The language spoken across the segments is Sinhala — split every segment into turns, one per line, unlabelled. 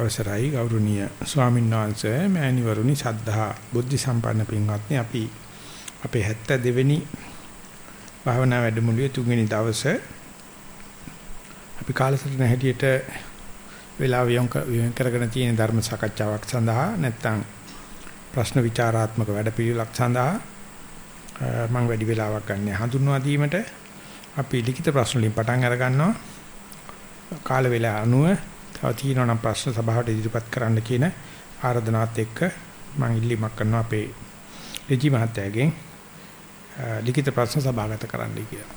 අවසරයි ගෞරවනීය ස්වාමීන් වහන්සේ මෑණිවරුනි සද්ධා බුද්ධ සම්පන්න පින්වත්නි අපි අපේ 72 වෙනි භාවනා වැඩමුළුවේ තුන්වෙනි දවසේ අපි කාලසටහන හැටියට වේලාව යොමු කරගෙන තියෙන ධර්ම සාකච්ඡාවක් සඳහා නැත්නම් ප්‍රශ්න විචාරාත්මක වැඩපිළිවෙලක් සඳහා මම වැඩි වේලාවක් ගන්න හඳුන්වා දීමට අපි ලිඛිත ප්‍රශ්න වලින් පටන් අර ගන්නවා කාල වේලාව අනුව තව තියෙනවා නම් ප්‍රශ්න සභාවට ඉදිරිපත් කරන්න කියන ආරාධනාවත් එක්ක මම ඉල්ලීමක් කරනවා අපේ රජි මහත්තයාගෙන් ලිඛිත ප්‍රශ්න සභාගත කරන්න කියලා.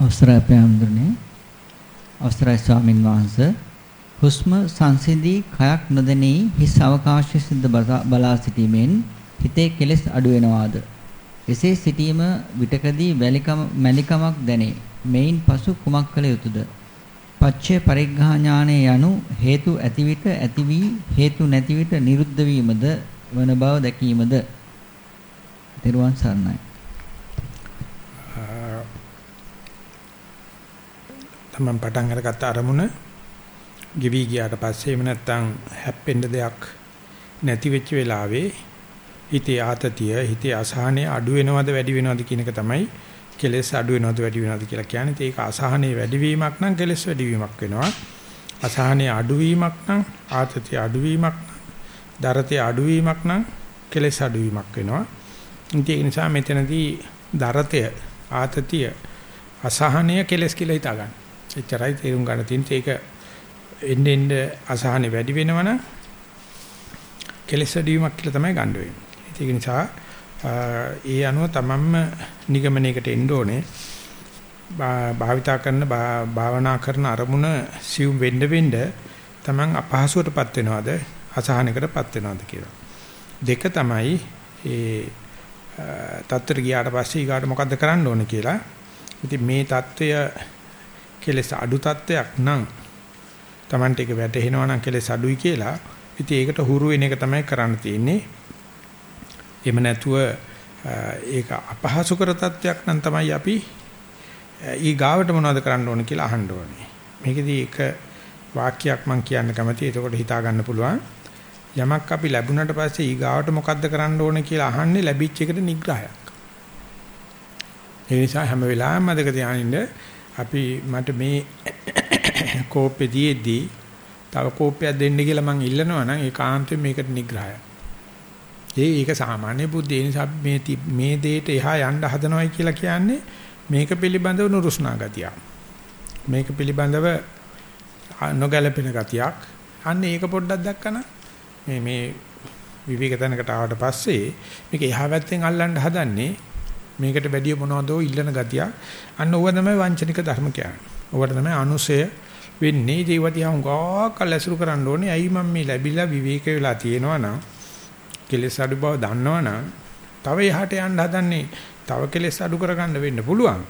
අවසරයි අපේ අඳුරනේ අවසරයි ස්වාමින් වහන්සේ හුස්ම සංසිඳී කයක් නොදෙනී හිස් අවකාශය සිද්ධ බලා සිටීමෙන් හිතේ කෙලෙස් අඩු වෙනවාද? එසේ සිටීම විටකදී වැලිකම මැලිකමක් දැනේ. මෙයින් පසු කුමක් කළ යුතුද? පච්චේ පරිග්ඝා ඥානයේ යනු හේතු ඇති විට ඇති වී හේතු නැති විට නිරුද්ධ වීමද වන බව දැකීමද? ත්‍රිවන් සරණයි.
තමන් පටන් අරගත්ත අරමුණ ගෙවි ගියාට පස්සේ එහෙම නැත්නම් හැප්පෙන්න දෙයක් නැති වෙච්ච වෙලාවේ හිතේ ආතතිය හිතේ අසහනය අඩු වෙනවද වැඩි වෙනවද කියන එක තමයි කෙලෙස් අඩු වෙනවද වැඩි වෙනවද කියලා කියන්නේ. ඒක අසහනේ වැඩිවීමක් නම් කෙලෙස් වැඩිවීමක් වෙනවා. අසහනේ අඩුවීමක් නම් ආතතිය අඩුවීමක් නම් දරතේ අඩුවීමක් නම් කෙලෙස් අඩුවීමක් වෙනවා. ඉතින් ඒ නිසා මෙතනදී දරතය ආතතිය අසහනය කෙලෙස් කියලා හිතා ගන්න. එච්චරයි තේරුම් ගන්න තියෙන්නේ. ඒක එන්න එන්න අසහනෙ වැඩි වෙනවනම් කෙලෙස් වැඩිවීමක් කියලා තමයි ගන්න වෙන්නේ. ඒක නිසා ඒ අනුව තමන්ම නිගමනයකට එන්න ඕනේ. භාවිතා කරන භාවනා කරන අරමුණ සිව් වෙන්න වෙන්න තමන් අපහසුවටපත් වෙනවද අසහනකටපත් වෙනවද කියලා. දෙක තමයි ඒ තත්තර ගියාට පස්සේ ඊගාට මොකද්ද කරන්න ඕනේ කියලා. ඉතින් මේ தত্ত্বය කෙලෙස් අඩු தত্ত্বයක් නම් Tamante එක වැටෙනවා නම් කෙලෙස් අඩුයි කියලා. ඉතින් ඒකට හුරු වෙන එක තමයි කරන්න තියෙන්නේ. එහෙම නැතුව ඒක අපහසු කර තත්වයක් නම් තමයි අපි ඊ ගාවට මොනවද කරන්න ඕන කියලා අහන්න ඕනේ. මේකෙදි එක වාක්‍යයක් මම කියන්න කැමතියි. එතකොට හිතා ගන්න පුළුවන්. යමක් අපි ලැබුණට පස්සේ ඊ ගාවට මොකද්ද කරන්න ඕනේ කියලා අහන්නේ ලැබිච්ච එකට නිග්‍රහයක්. ඒ නිසා හැම වෙලාවෙම මතක තියාගන්න අපි මට මේ කෝපෙදීදී තව කෝපයක් දෙන්න කියලා මං ඉල්ලනවා නම් ඒ කාන්තෙන් මේකට නිග්‍රහය. ඒ ඒක සාමාන්‍ය බුද්ධි ඒ නිසා මේ මේ දෙයට එහා යන්න හදනවයි කියලා කියන්නේ මේක පිළිබඳව නුරුස්නා ගතිය. මේක පිළිබඳව නොගැලපෙන ගතියක්. අන්න ඒක පොඩ්ඩක් දැක්කම මේ මේ විවේක තැනකට ආවට පස්සේ මේක එහා පැත්තෙන් අල්ලන්න හදන්නේ මේකට වැඩිය මොනවදෝ ඉල්ලන ගතිය. අන්න ඕව තමයි වංචනික ධර්ම කියන්නේ. ඕවට තමයි අනුසය වෙන්නේ ජීවිතය හුඟාකල් ඇසුරු කරන්න ඕනේ. ඇයි මම මේ ලැබිලා විවේක වෙලා තියෙනවා නම් කෙලෙස් අඩු බව දන්නවනම් තව එහාට යන්න හදන්නේ තව කෙලෙස් අඩු කරගන්න වෙන්න පුළුවන්.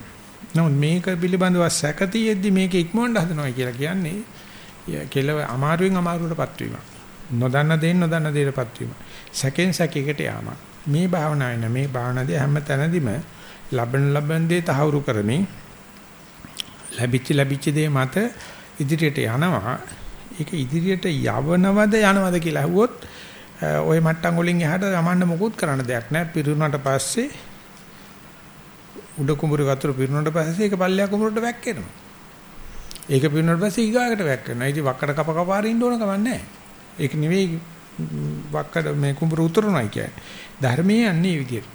නමුත් මේක පිළිබඳව සැකතියෙද්දි මේක ඉක්මවන්න හදනවා කියලා කියන්නේ කෙලව අමාරුවෙන් අමාරුවටපත් වීම. නොදන්න දෙයින් නොදන්න දෙයටපත් වීම. සැකෙන් සැකයකට යාම. මේ භාවනාවේ මේ භාවනාවේ හැම තැනදීම ලබන ලබන දේ තහවුරු කරමින් ලැබිච්ච ලැබිච්ච දේ මත ඉදිරියට යනවා. ඒක ඉදිරියට යවනවද යනවද කියලා අහුවොත් ওই මට්ටම් වලින් එහාට යමන්න මොකුත් කරන්න දෙයක් නැහැ. පිරුණාට පස්සේ උඩ කුඹුර වතුර පිරුණාට පස්සේ ඒක පල්ලෙය කුඹුරට වැක්කෙනවා. ඒක පිරුණාට පස්සේ ඊගාකට වැක්කෙනවා. ඉතින් වක්කඩ කප කප අරින්න ඕන කම නැහැ. ඒක නෙවෙයි වක්කඩ මේ කුඹුර උතුරනයි කියන්නේ. ධර්මයේ යන්නේ විදියට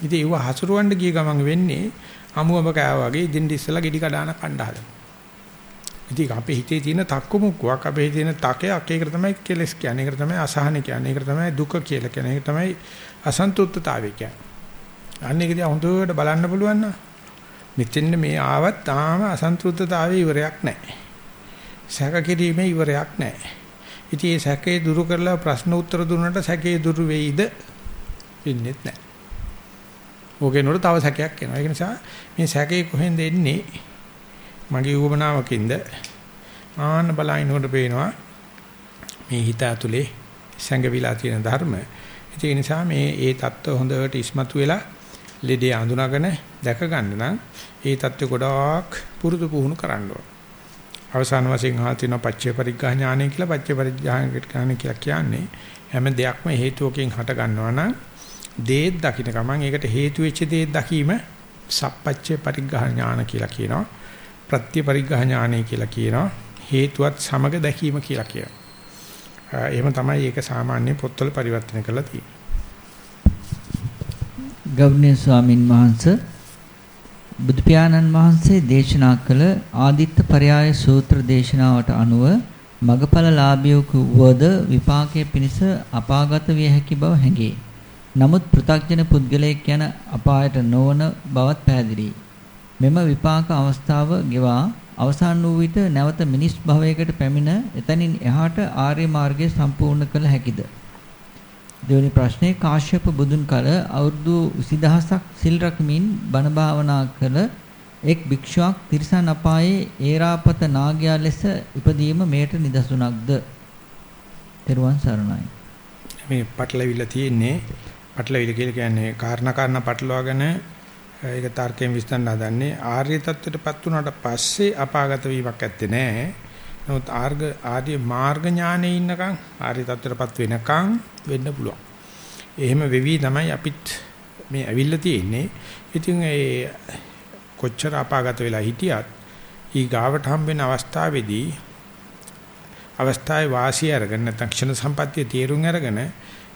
ඉතින් ඒව හසුරවන්න ගිය ගමන් වෙන්නේ අමුඹ කෑවා වගේ ඉදින් ඉස්සලා ගෙඩි කඩාන කණ්ඩ හදනවා ඉතින් අපේ හිතේ තියෙන තක්කු මුක්කුවක් අපේ හිතේ තියෙන තකයක් ඒකට තමයි කෙලස් කියන්නේ. ඒකට තමයි අසහන කියන්නේ. ඒකට තමයි දුක කියලා කියන්නේ. ඒක තමයි අසන්තුෂ්ඨතාවය කියන්නේ. අන්න ඒක දිහා හොඳට බලන්න පුළුවන් නම් මෙතෙන් මේ ආවත් තාම අසන්තුෂ්ඨතාවයේ ඉවරයක් නැහැ. සැක කිරීමේ ඉවරයක් නැහැ. ඉතින් මේ සැකේ දුරු කරලා ප්‍රශ්න උත්තර දුන්නට සැකේ දුරු වෙයිද? වෙන්නේ නැහැ. ඕකේ නෝර තව සැකයක් එනවා. ඒ නිසා මේ සැකේ කොහෙන්ද එන්නේ? මගේ උවමනාවකින්ද ආන්න බලනකොට පේනවා මේ හිත ඇතුලේ සැඟවිලා තියෙන ධර්ම. ඒ නිසා මේ ඒ தত্ত্ব හොඳට ඉස්මතු වෙලා ලෙඩේ අඳුනගෙන දැක ගන්න නම් ඒ தত্ত্ব ගොඩාක් පුරුදු පුහුණු කරන්න ඕන. අවසාන වශයෙන් අහලා තියෙනවා පච්චේ පරිග්‍රහ ඥානය කියලා පච්චේ පරිග්‍රහණය කියලා කියන්නේ හැම දෙයක්ම හේතුවකින් හට ගන්නවා නම් දේත් දකින්න ගමන් ඒකට හේතු වෙච්ච දේත් දකීම සප්පච්චේ පරිග්‍රහ ඥාන කියලා කියනවා. ප්‍රත්‍ය පරිග්‍රහ ඥානය කියලා කියනවා. හේතුවත් සමග දැකීම කියලා කියනවා. එහෙම තමයි ඒක සාමාන්‍ය පොත්වල පරිවර්තන කරලා තියෙන්නේ.
ගෞරවනීය ස්වාමින් වහන්සේ බුදු පියාණන් වහන්සේ දේශනා කළ ආදිත්ත පරයාය සූත්‍ර දේශනාවට අනුව මගපලලාභියෙකු වුවද විපාකයේ පිණිස අපාගත විය හැකි බව හැඟේ. නමුත් පෘථග්ජන පුද්ගලයෙක් යන අපායට නොවන බවත් පැහැදිලි. මෙම විපාක අවස්ථාව ගෙවා අවසන් වූ විට නැවත මිනිස් භවයකට පැමිණ එතනින් එහාට ආර්ය මාර්ගය සම්පූර්ණ කළ හැකිද? දෙවැනි ප්‍රශ්නේ කාශ්‍යප බුදුන් කල අවුරුදු 20000ක් සිල් රැකමින් බණ භාවනා කළ එක් භික්ෂුවක් තිරිසන් අපායේ ඒරාපත නාගයා ලෙස ඉපදීම මේට නිදසුණක්ද? තෙරුවන් සරණයි.
මේ පටලවිල්ල තියෙන්නේ පටලවිල්ල කියලා කියන්නේ කාරණා කාරණා පටලවාගෙන ඒක තර්කයෙන් විශ්ලේෂණ හදන්නේ ආර්ය தත්වයටපත් වුණාට පස්සේ අපාගත වීමක් ඇත්තේ නැහැ. නමුත් ආර්ග ආර්ය මාර්ග ඥානෙ ඉන්නකම් ආර්ය தත්වයටපත් වෙනකම් වෙන්න පුළුවන්. එහෙම වෙවි තමයි අපිත් මේ ඇවිල්ලා තියෙන්නේ. ඉතින් ඒ කොච්චර අපාගත වෙලා හිටියත් ඊ ගාවට හම්බෙන අවස්ථාවේදී අවස්ථාවේ වාසිය අරගෙන නැත්නම් ක්ෂණ සම්පත්තිය තීරුම් අරගෙන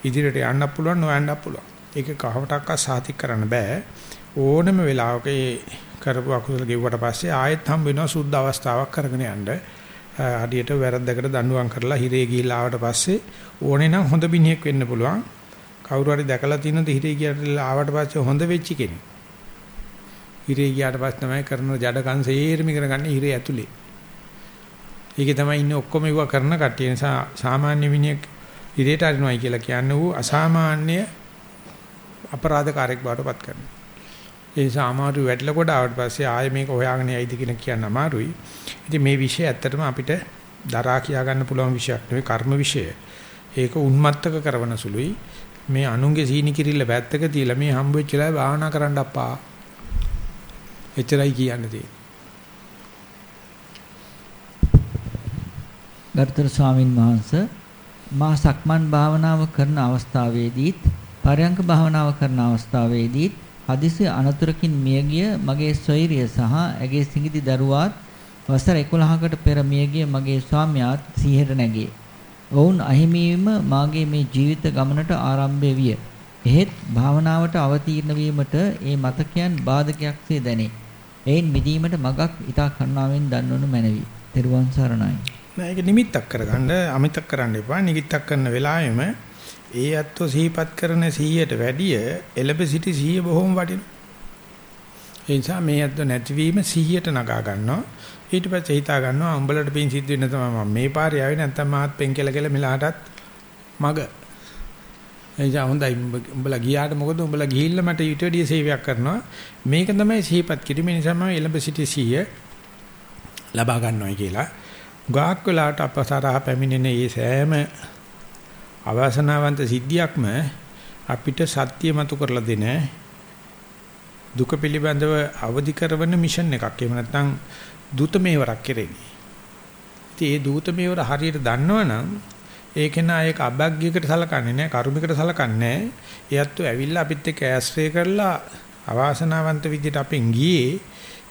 ඉදිරියට යන්න පුළුවන් නොයන්න පුළුවන්. ඒක කවටක්ක සාතික් කරන්න බෑ. ඕනම වෙලාවක ඒ කරපු අකුසල ගෙවුවට පස්සේ ආයෙත් හම් වෙනවා සුද්ධ අවස්ථාවක් කරගෙන යන්න. හදියට වැරද්දකට දඬුවම් කරලා හිරේ ගිහිල්ලා ආවට පස්සේ ඕනේ නම් හොඳ බිනියෙක් වෙන්න පුළුවන්. කවුරු හරි දැකලා තියෙනද හිරේ ගියට ආවට පස්සේ හොඳ වෙච්ච කෙනෙක්. හිරේ ගියාට පස්සේ තමයි කරන ජඩකන් සේරම ඉගෙන ගන්න හිරේ ඇතුලේ. ඒකේ තමයි ඉන්නේ ඔක්කොම ඉව කරන කට්ටිය නිසා සාමාන්‍ය මිනිහෙක් හිරේට අරිනවයි කියලා කියන්නේ ඌ අසාමාන්‍ය අපරාධකාරයෙක් බවට පත් කරනවා. ඒ නිසා අමාරු වැටලා කොට ආවට පස්සේ ආයෙ මේක හොයාගෙන යයිද කියන කියන්න අමාරුයි. ඉතින් මේ විෂය ඇත්තටම අපිට දරා කියා ගන්න පුළුවන් විෂයක් නෙවෙයි කර්ම විෂය. ඒක උන්මත්තක කරන සුළුයි. මේ අනුන්ගේ සීනි කිරිල්ල පැත්තක තියලා මේ හම්බ වෙච්ච ලා භාවනා කරන්න අප්පා. එච්චරයි කියන්න තියෙන්නේ.
ගරුතර ස්වාමින් වහන්සේ මා සක්මන් භාවනාව කරන අවස්ථාවේදීත් පරයන්ක භාවනාව කරන අවස්ථාවේදීත් හදිසි අනතුරකින් මියගිය මගේ සොයුරිය සහ ඇගේ සිඟිති දරුවාත් වසර 11කට පෙර මියගිය මගේ ස්වාමියාත් සිහියට නැගේ. ඔවුන් අහිමිවීම මාගේ මේ ජීවිත ගමනට ආරම්භය විය. එහෙත් භාවනාවට අවතීර්ණ වීමට ඒ මතකයන් බාධකයක්සේ දැනේ. එයින් මිදීමට මගක් ඊට කරුණාවෙන් දන්වනු මැනවි. තෙරුවන් සරණයි.
නෑ ඒක නිමිත්තක් කරගන්න අමිතක් කරන්න එපා. නිගිත්තක් කරන වෙලාවෙම ඒ අත්ව සිහිපත් කරන 100ට වැඩිය එලබ සිටි 100 බොහොම වටිනවා. ඒ නිසා මේ අත්ව නැතිවීම 100ට නගා ගන්නවා. ඊට පස්සේ හිතා ගන්නවා උඹලට පින් සිද්ධ වෙන තමයි මම මේ පාරේ ආවේ නැත්තම් මාත් පෙන් කියලා කියලා මෙලහටත් මග. එනිසා හොඳයි උඹලා ගියාට මොකද උඹලා ගිහිල්ලා මට ඊට වැඩිය සේවයක් කරනවා. මේක තමයි සිහිපත් කිරීම නිසා මම එලබ සිටි 100 ලබා ගන්නවයි කියලා. ගාක් වෙලාවට අපසරහ පැමිණෙන මේ සෑම අවාසනාවන්ත සිද්ධියක්ම අපිට සත්‍ය මතු කරලා දෙන දුක පිළිබඳව අවදි කරන මිෂන් එකක්. එහෙම නැත්නම් දූත මේවරක් කෙරෙන්නේ. ඉතින් ඒ දූත මේවර හරියට දන්නවනම් ඒක නා ඒක අභග්ගයකට සලකන්නේ නැහැ, කර්මිකට සලකන්නේ නැහැ. එයත් ඇවිල්ලා අපිත් එක්ක ඇස්ත්‍රේ කරලා අවාසනාවන්ත විදිහට අපෙන් ගියේ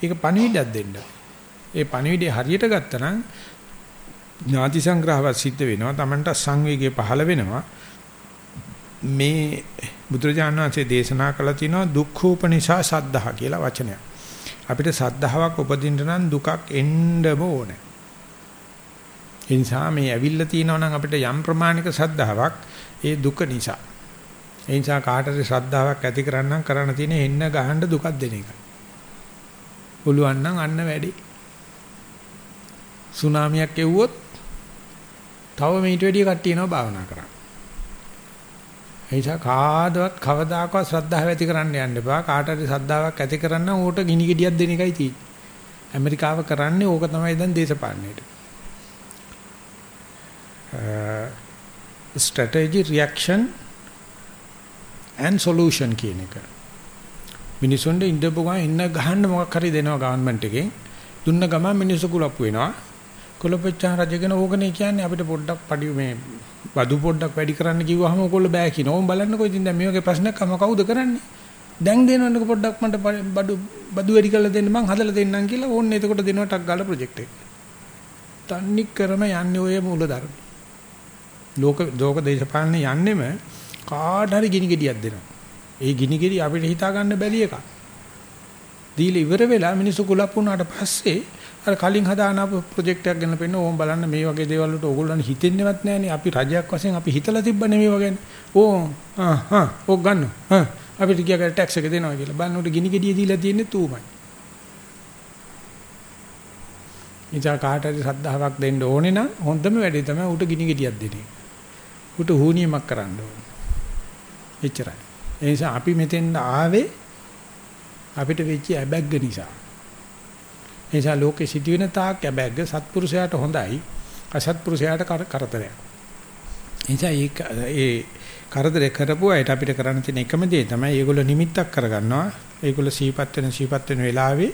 ඒක පණිවිඩයක් දෙන්න. ඒ පණිවිඩය හරියට ගත්තනම් ඥාති සංග්‍රහවත් සිද්ධ වෙනවා. Tamanට සංවේගය පහළ වෙනවා. මේ බුදුරජාණන් වහන්සේ දේශනා කළා තියෙනවා දුක්ඛෝපනිෂා සද්ධා කියලා වචනයක්. අපිට සද්ධාාවක් උපදින්න නම් දුකක් එන්නම ඕනේ. ඒ නිසා මේ ඇවිල්ලා තියෙනවා නම් අපිට යම් ප්‍රමාණික සද්ධාාවක් ඒ දුක නිසා. ඒ නිසා කාටද ශ්‍රද්ධාවක් ඇති කරන්නම් කරන්න තියෙන එන්න ගහන්න දුකක් දෙන එක. පුළුවන් නම් අන්න වැඩි. සුනාමියක් එව්වොත් තව මේට වැඩිය කට්ටිය එනවා භාවනා කරන්න. ඒ නිසා කාදවත් කවදාකවත් ශ්‍රද්ධාව ඇති කරන්න යන්න එපා. කාට හරි ශ්‍රද්ධාවක් ඇති කරන්න ඌට ගිනි ගෙඩියක් දෙන එකයි තියෙන්නේ. ඇමරිකාව කරන්නේ ඕක තමයි දැන් දේශපාලනයේට. strategy reaction and solution කියන එක. මිනිසුන්ට ඉඳපු ගමන් ඉන්න ගහන්න මොකක් හරි දෙනවා ගවර්න්මන්ට් එකෙන්. දුන්න ගමන් මිනිස්සු කුලප්පු වෙනවා. කුලපච්චා රජගෙන ඕකනේ කියන්නේ අපිට පොඩ්ඩක් පඩි මේ බදු පොඩ්ඩක් වැඩි කරන්න කිව්වහම ඕගොල්ලෝ බෑ කියනවා. ඕම් බලන්නකෝ ඉතින් දැන් මේ වගේ ප්‍රශ්නයක් අම කවුද කරන්නේ? දැන් දෙනවන්නකො පොඩ්ඩක් මට බඩු බදු වැඩි කරලා දෙන්න මං හදලා දෙන්නම් කියලා ඕන්න එතකොට දෙනවා ටක් ගාලා ප්‍රොජෙක්ට් එක. තන්නි කරම යන්නේ ඔය මූලධර්ම. ලෝක ලෝක දේශපාලන යන්නෙම කාට හරි ගිනි ගෙඩියක් දෙනවා. ඒ ගිනි ගෙඩි අපිට හිතා ගන්න බැරි එකක්. දීලා ඉවර වෙලා මිනිස්සු කුලප් වුණාට පස්සේ අර කලින් හදාන ප්‍රොජෙක්ට් එකක් ගැන පෙන්න ඕම් බලන්න මේ වගේ දේවල් වලට ඕගොල්ලන් හිතෙන්නේවත් නැහනේ අපි රජයක් වශයෙන් අපි හිතලා තිබ්බනේ මේ වගේ ඕ ආ හා ඕක ගන්න හා අපිට කියාගෙන ටැක්ස් එක දෙනවා කියලා බලනකොට ගිනි ගෙඩිය දීලා තියෙන්නේ තූමයි ඉතින් කාට හරි ශ්‍රද්ධාවක් දෙන්න ඕනේ නම් හොඳම වැඩේ තමයි උට ගිනි ගෙඩියක් දෙන එක. උට හුනියමක් කරන්න ඕනේ. එච්චරයි. ඒ නිසා අපි මෙතෙන් ආවේ අපිට වෙච්ච ඇබැග්ග නිසා. ඒ නිසා ලෝකෙ සිදුවෙන තාක් ඇබැග්ග සත්පුරුෂයාට හොඳයි අසත්පුරුෂයාට කරදරයක්. ඒ නිසා ඒ කරදර කරපු අයට අපිට කරන්න තියෙන එකම දේ තමයි ඒගොල්ලෝ නිමිත්තක් කරගන්නවා. ඒගොල්ලෝ සීපත් වෙන සීපත් වෙන වෙලාවේ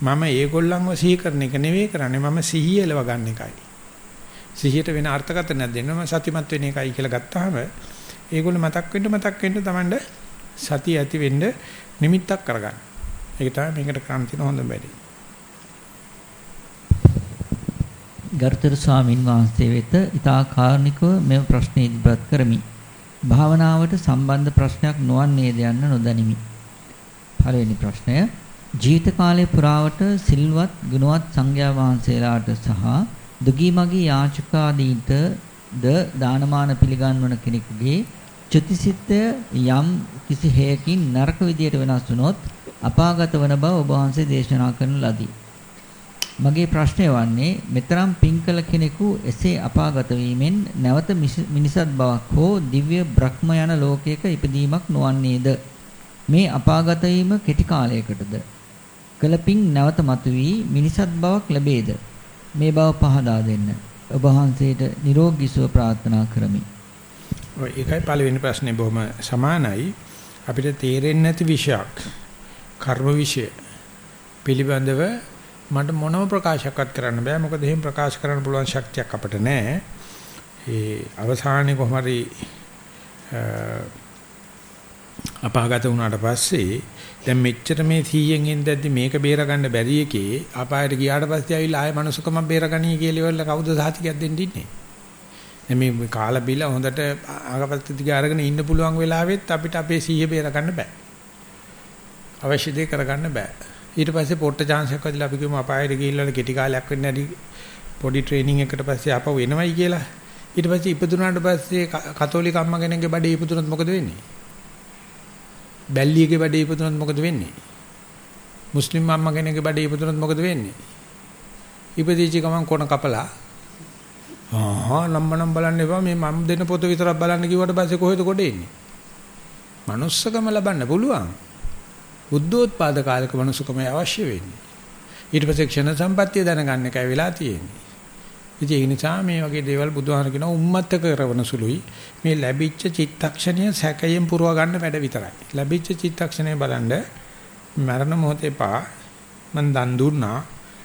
මම ඒගොල්ලන්ව සිහි කරන එක නෙවෙයි කරන්නේ මම සිහිය එලව ගන්න එකයි. සිහියට වෙන අර්ථකථනයක් දෙන්න මම සතිමත් වෙන එකයි කියලා ගත්තාම ඒගොල්ලෝ මතක් වෙන්න මතක් වෙන්න තමන්ට සතිය ඇති වෙන්න නිමිත්තක් කරගන්න. ඒක තමයි මේකට කරන්න තියෙන හොඳම වැඩේ.
ගරුතර ස්වාමින් වහන්සේ වෙත ඊතා කාර්නිකව මෙම ප්‍රශ්නේ ඉදිරිපත් කරමි. භාවනාවට සම්බන්ධ ප්‍රශ්නයක් නොවන්නේද යන්න නොදනිමි. පළවෙනි ප්‍රශ්නය ජීවිත කාලය පුරාවට සිල්වත් ගුණවත් සංඝයා වහන්සේලාට සහ දුගී මගී යාචකාදීන්ට ද දානමාන පිළිගන්වන කෙනෙකුගේ චුතිසිතය යම් කිසි හේයකින් නරක විදියට වෙනස් වුනොත් අපාගත වන බව ඔබ වහන්සේ දේශනා කරන ලදී. මගේ ප්‍රශ්නය වන්නේ මෙතරම් පින්කල කෙනෙකු එසේ අපාගත වීමෙන් නැවත මිනිසත් බවක් හෝ දිව්‍ය බ්‍රහ්ම යන ලෝකයක ඉපදීමක් නොවන්නේද? මේ අපාගත වීම කෙටි කාලයකටද? කලපින් නැවත මතුවී මිනිසත් බවක් ලැබේද? මේ බව පහදා දෙන්න. ඔබ වහන්සේට නිරෝගී සුව ප්‍රාර්ථනා කරමි.
ඔය ඒකයි පළවෙනි ප්‍රශ්නේ බොහොම සමානයි. අපිට තේරෙන්නේ නැති විෂයක් කර්ම විෂය පිළිබඳව මට මොනම ප්‍රකාශයක්වත් කරන්න බෑ. මොකද එහෙම ප්‍රකාශ කරන්න පුළුවන් ශක්තියක් අපිට නැහැ. ඒ අවසානයේ කොහොම හරි අපාගත වුණාට පස්සේ දැන් මෙච්චර මේ 100න් ඉඳද්දි මේක බේරගන්න බැරි එකේ අපායට ගියාට පස්සේ ආවිල්ලා ආය මනුස්සකම බේරගනී කියලා ඉවරලා කවුද සාතිකයක් දෙන්න ඉන්නේ දැන් මේ කාලා බිලා හොඳට ආගපත්ති දිගේ අරගෙන ඉන්න පුළුවන් වෙලාවෙත් අපිට අපේ 100 බේරගන්න බෑ අවශ්‍ය දේ කරගන්න බෑ ඊට පස්සේ පොට්ට chance එකක් වදිලා අපි කියමු අපායට ගිහිල්ලා කෙටි කාලයක් වෙන්න ඇති පොඩි ට්‍රේනින් එකකට පස්සේ ආපහු එනවයි කියලා ඊට පස්සේ ඉපදුනාට පස්සේ කතෝලික අම්මා කෙනෙක්ගේ බඩේ ඉපදුනොත් මොකද වෙන්නේ බැල්ලියගේ බඩේ ඉපදුනොත් මොකද වෙන්නේ? මුස්ලිම් අම්මා කෙනෙක්ගේ බඩේ ඉපදුනොත් මොකද වෙන්නේ? ඉපදිච්ච ගමන් කොන කපලා ආහා නම්මනම් බලන්න එපා මේ මම දෙන පොත විතරක් බලන්න කිව්වට පස්සේ කොහෙද කොට එන්නේ? manussකම ලබන්න පුළුවන්. බුද්ධෝත්පාද කාලක manussකම අවශ්‍ය වෙන්නේ. ඊට පස්සේ ක්ෂණ සම්පත්තිය දැනගන්න එකයි වෙලා තියෙන්නේ. ඉතින් ඒ නිසා මේ වගේ දේවල් බුදුහාම කියන උම්මත්තක කරවන සුළුයි. මේ ලැබිච්ච චිත්තක්ෂණය සැකයෙන් පුරව ගන්න වැඩ විතරයි. ලැබිච්ච චිත්තක්ෂණය බලන්න මරණ මොහොතේ පා මන් දන් දුන්නා.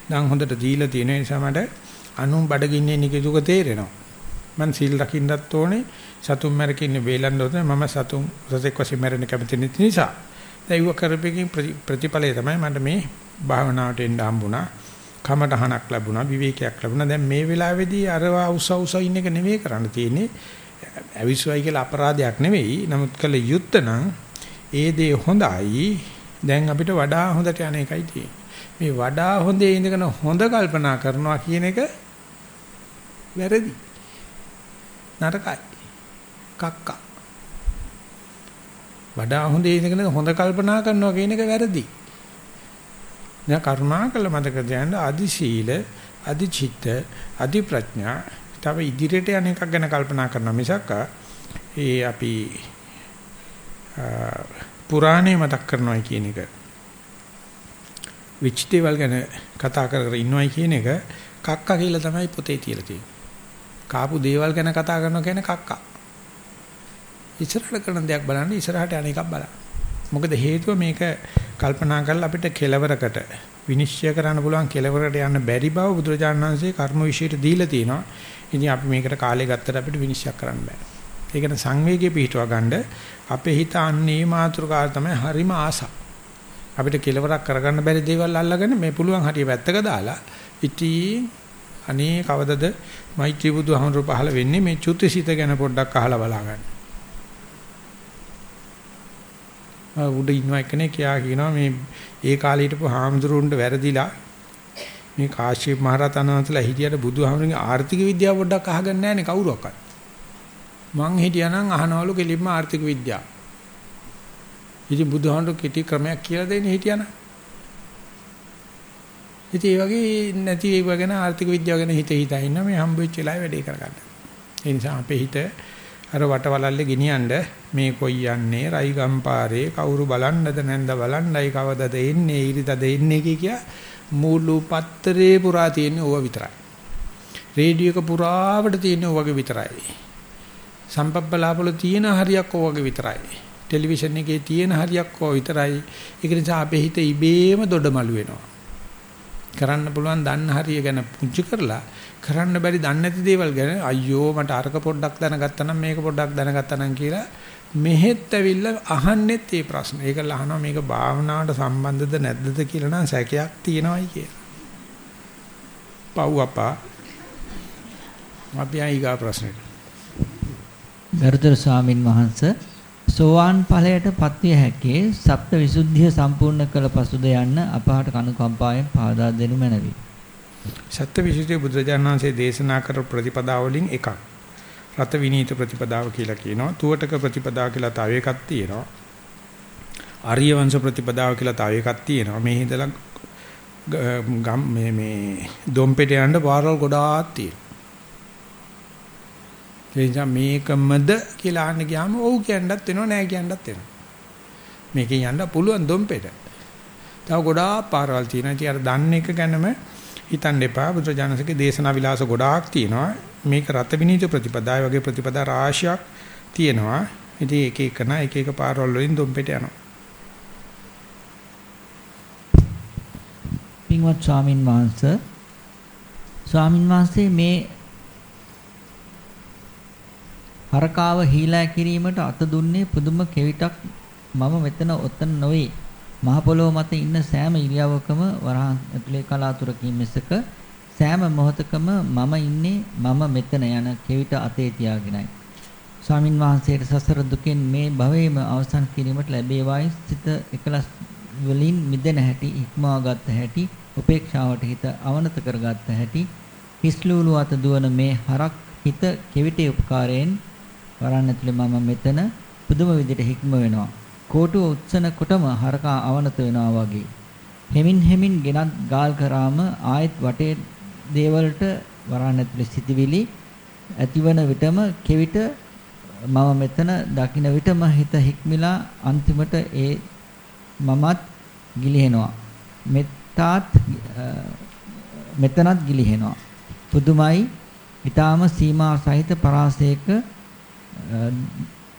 දැන් හොඳට දීලා තියෙන නිසා මට අනුන් බඩගින්නේ නිකදුක තේරෙනවා. මං සීල් රකින්නත් ඕනේ. සතුන් මරකින්න වේලන්න ඕනේ. මම සතුන් සතෙක් වශයෙන් මරන්න කැමති නිසා. දැන් ඒක කරපෙකින් ප්‍රතිඵලය තමයි මට මේ භාවනාවට එන්න හම්බුණා. කමටහනක් ලැබුණා විවේකයක් ලැබුණා. දැන් මේ වෙලාවේදී අරවා උස උස ඉන්න එක නෙවෙයි කරන්න තියෙන්නේ. අවිශ්වයි කියලා අපරාධයක් නෙවෙයි. නමුත් කළ යුත්ත නම් ඒ දේ හොඳයි. දැන් අපිට වඩා හොඳට යන එකයි තියෙන්නේ. මේ වඩා හොඳේ ඉඳගෙන හොඳ කල්පනා කරනවා කියන එක වැරදි. නරකයි. කක්කා. වඩා හොඳේ ඉඳගෙන හොඳ කල්පනා කරනවා කියන එක වැරදි දැන් කරුණාකර මතක තියාගන්න අදි සීල, අදි චිත්ත, අදි ප්‍රඥා තව ඉදිරියට යන එකක් ගැන කල්පනා කරන මිසක් ඒ අපි පුරාණේ මතක් කරනවා කියන එක විච් දේවල් ගැන කතා කර කර ඉන්නවයි කියන එක කක්ක කියලා තමයි පොතේ තියලා තියෙන්නේ. කාපු දේවල් ගැන කතා කරනවා කියන්නේ කක්ක. ඉස්සරහට කරන දෙයක් බලන්න ඉස්සරහට යන එකක් බලන්න. මොකද හේතුව මේක කල්පනා කරලා අපිට කෙලවරකට විනිශ්චය කරන්න පුළුවන් කෙලවරකට යන්න බැරි බව බුදුරජාණන් වහන්සේ කර්ම විශ්යට දීලා තියෙනවා. ඉතින් අපි මේකට කාලය ගත්තට අපිට විනිශ්චය කරන්න බෑ. ඒකන සංවේගයේ පිහිටුවා ගන්න අපේ හිත අන්නේ මාතෘකාව තමයි හරිම ආසා. අපිට කෙලවරක් කරගන්න බැරි දේවල් අල්ලගෙන මේ පුළුවන් හරිය වැත්තක දාලා ඉතින් අනේ කවදද මෛත්‍රී බුදුහමරු පහළ වෙන්නේ මේ චුතිසිත ගැන පොඩ්ඩක් අහලා බලා ගන්න. උඩ ඉන්නවා එක්කනේ කියා කියනවා මේ ඒ කාලේ හිටපු හාමුදුරුවන්ට වැරදිලා මේ කාශ්‍යප මහ රහතන් වහන්සේලා හිටියට බුදුහාමුදුරන්ගේ ආර්ථික විද්‍යාව පොඩ්ඩක් අහගන්න නැහැ නේ කවුරක්වත්. මං හිටියානම් අහනවලු කෙලින්ම ආර්ථික විද්‍යාව. ඉතින් බුදුහාමුදුරු කිටි ක්‍රමයක් කියලා දෙන්නේ හිටියානම්. ඉතින් ඒ වගේ නැති ඒව ගැන ආර්ථික විද්‍යාව ගැන හිත හිතා ඉන්න මේ හම්බෙච්ච වෙලාවේ වැඩේ කරගන්න. ඒ නිසා අපේ හිත අර වටවලල්ලේ ගෙනියන්න මේ කොයි යන්නේ රයිගම්පාරේ කවුරු බලන්නද නැන්ද බලන්නයි කවදද එන්නේ ඉරිදද එන්නේ කිය මුළු පත්තරේ පුරා තියෙන ඕවා විතරයි. රේඩියෝ එක පුරාවට තියෙන ඕවාගේ විතරයි. සම්පප්පලාපවල තියෙන හරියක් ඕවාගේ විතරයි. ටෙලිවිෂන් එකේ තියෙන හරියක් ඕවා විතරයි. ඒක නිසා අපේ හිත ඉබේම දොඩමළු වෙනවා. කරන්න පුළුවන් දන්න හරිය ගැන පුංචි කරලා කරන්න බැරි දන්නේ නැති දේවල් ගැන අයියෝ මට අරක පොඩ්ඩක් දැනගත්තා නම් මේක පොඩ්ඩක් දැනගත්තා නම් කියලා මෙහෙත් ඇවිල්ලා අහන්නෙත් මේ ප්‍රශ්න. ඒකල අහනවා මේක භාවනාවට සම්බන්ධද නැද්දද කියලා නම් සැකයක් තියෙනවයි කියලා. පව් අපා. අපි ආයිගා ප්‍රශ්නෙට.
ගරුතර ස්වාමින් වහන්සේ සෝවාන් ඵලයට පත්විය හැකේ සප්ත විසුද්ධිය සම්පූර්ණ කළ පසුද යන්න අපහාට කනුකම්පාවෙන් පාදා දෙනු මැනවි.
සත්‍ය විශේෂ බුදුරජාණන්සේ දේශනා කර ප්‍රතිපදාව වලින් එකක්. රත විනීත ප්‍රතිපදාව කියලා කියනවා. තුවටක ප්‍රතිපදාව කියලා තව එකක් තියෙනවා. ආර්ය වංශ ප්‍රතිපදාව කියලා තව එකක් තියෙනවා. මේ හිඳලා ගම් මේ මේ දොම්පෙට යන්න පාරවල් ගොඩාක් තියෙනවා. ඒ නිසා මේකමද කියලා අහන්න ගියාම ඔව් කියන්නත් වෙනව නෑ කියන්නත් වෙනවා. මේකෙන් යන්න පුළුවන් දොම්පෙට. තව ගොඩාක් පාරවල් තියෙනවා. ඉතින් අර දන්න එක ගැනම හිතන්න එපා. බුදුජානකගේ දේශනා විලාස ගොඩාක් තියෙනවා. මේක රත විනීත ප්‍රතිපදාය වගේ ප්‍රතිපදා රාශියක් තියෙනවා. ඉතින් එක එක නා එක එක පාරවල් වලින් දොම්පෙට යනවා.
පින්වත් ස්වාමින් වහන්සේ ස්වාමින් වහන්සේ මේ හරකාව හීලා කිරීමට අත දුන්නේ පුදුම කෙවිතක් මම මෙතන ඔතන නොවේ. මහ පොළොව මත ඉන්න සෑම ඉරියව්වකම වරහන් ඇතුලේ කලාතුරකින් මිසක සෑම මොහොතකම මම ඉන්නේ මම මෙතන යන කෙවිත අතේ තියාගෙනයි. ස්වාමින් වහන්සේට සසර දුකෙන් මේ භවයේම අවසන් කිරීමට ලැබේවායි සිත එකලස් වලින් මිදෙන හැටි ඉක්මවා ගත්ත හැටි උපේක්ෂාවට හිත අවනත කරගත්ත හැටි හිස්ලූලු අත දුවන මේ හරක් හිත කෙවිතේ උපකාරයෙන් වරන් ඇතුලේ මම මෙතන පුදුම විදිහට හික්ම වෙනවා. කෝටුව උත්සන කොටම හරකා අවනත වෙනවා වගේ. හෙමින් හෙමින් ගෙනත් ගාල් කරාම ආයෙත් වටේ දේවල්ට වරන් ඇතුලේ සිටිවිලි ඇතිවන විටම කෙවිට මම මෙතන දකින්න විටම හිත හික්මිලා අන්තිමට ඒ මමත් ගිලිහෙනවා. මෙත්තාත් මෙතනත් ගිලිහෙනවා. පුදුමයි. ඊටාම සීමා සහිත පරාසයක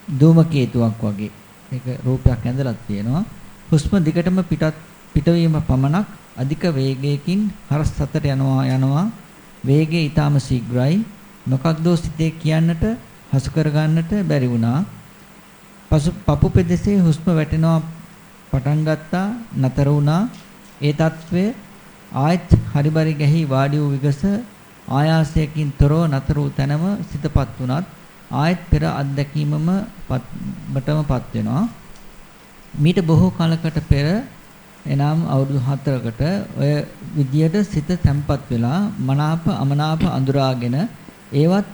ධූමකේතුවක් වගේ. ඒක රූපයක් ඇඳලා තියෙනවා. හුස්ම දිගටම පිටත් පිටවීම පමණක් අධික වේගයකින් හරස් සතට යනවා යනවා. වේගය ඊටාම ශීඝ්‍රයි. මොකක්දෝ සිතේ කියන්නට හසු කරගන්නට බැරි වුණා. පසු පපු පෙදෙසේ හුස්ම වැටෙනවා පටන් ගත්තා නතර වුණා. ඒ తත්වය ආයත් හරිබරි ගැහි වාඩි වූ විගස ආයාසයකින් තොරව නතර වූ තැනම සිතපත් වුණත් ආයෙත් පෙර අත්දැකීමම බටමපත් වෙනවා. මීට බොහෝ කලකට පෙර එනම් අවුරුදු 4කට ඔය විදියට සිත තැම්පත් වෙලා මනාප අමනාප අඳුරාගෙන ඒවත්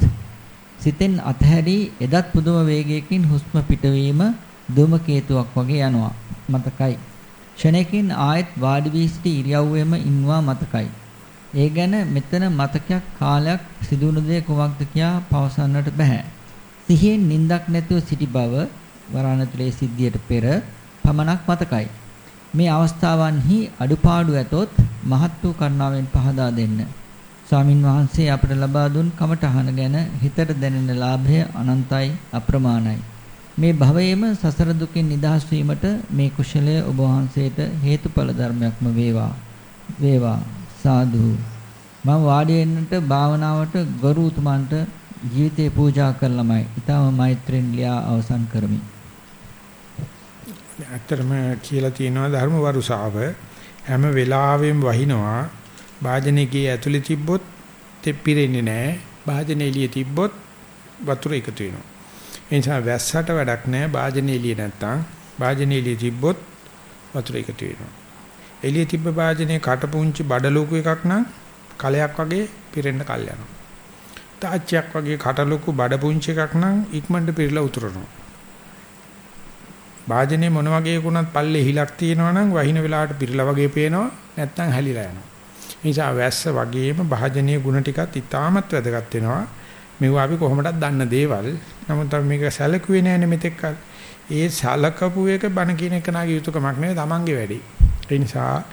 සිතෙන් අතහැරි එදත් පුදුම වේගයකින් හුස්ම පිටවීම ධූමකේතුවක් වගේ යනවා මතකයි. ක්ෂණයකින් ආයෙත් වාඩි වී සිටි ඉරියව්වෙම ඉන්නවා මතකයි. ඒ ගැන මෙතන මතකයක් කාලයක් සිදුවුණු දේ කුමක්ද කියා පවසන්නට බෑ. සිහියෙන් නිින්දක් නැතුව සිටි බව වරාණතුලේ සිද්ධියට පෙර පමණක් මතකයි. මේ අවස්ථාවන්හි අඩුපාඩු ඇතොත් මහත් වූ කරුණාවෙන් පහදා දෙන්න. ස්වාමින් වහන්සේ අපට ලබා දුන් කමඨහන ගැන හිතට දැනෙන ලාභය අනන්තයි අප්‍රමාණයි. මේ භවයේම සසර දුකින් නිදහස් වීමට මේ කුශලය ඔබ වහන්සේට හේතුඵල ධර්මයක්ම වේවා. වේවා. සාදු. මම වාඩි වෙන්නට භාවනාවට ගරු උතුමන්ට ජීවිතේ පූජා කළමයි. ඊටම මෛත්‍රියෙන් ලියා අවසන් කරමි.
ඇත්තටම කියලා තියෙනවා ධර්ම වරුසාව හැම වෙලාවෙම වහිනවා වාජනයේ ඇතුලේ තිබ්බොත් තෙප්පිරෙන්නේ නැහැ. වාජනේ එළියේ තිබ්බොත් වතුර එකතු වෙනවා. ඒ නිසා වැස්සට වැඩක් නැහැ වාජනේ එළිය නැත්තම් වාජනේ එළිය තිබ්බොත් වතුර එකතු වෙනවා. එළිය තිබ්බ වාජනේ කටපුංචි බඩලුකු එකක් නම් කලයක් වගේ පිරෙන්න කල් යනවා. තාච්චියක් වගේ කටලුකු බඩපුංචි එකක් නම් ඉක්මනට පිරලා උතුරනවා. වාජනේ මොන වගේ වුණත් පල්ලේ හිලක් තියෙනවා නම් වහින වෙලාවට පිරලා වගේ පේනවා නැත්තම් හැලිලා යනවා. නිසා වැස්ස වගේම භාජනීය ගුණ ටිකත් ඉතාමත් වැදගත් වෙනවා. මේවා අපි කොහොමදත් දන්න දේවල්. නමුත් අපි මේක සැලකුවේ නැහැනේ මෙතෙක් ඒ සලකපු එක බණ කියන එක නාගේ යුතුයකමක් නෙවෙයි තමන්ගේ වැඩේ. ඒ නිසා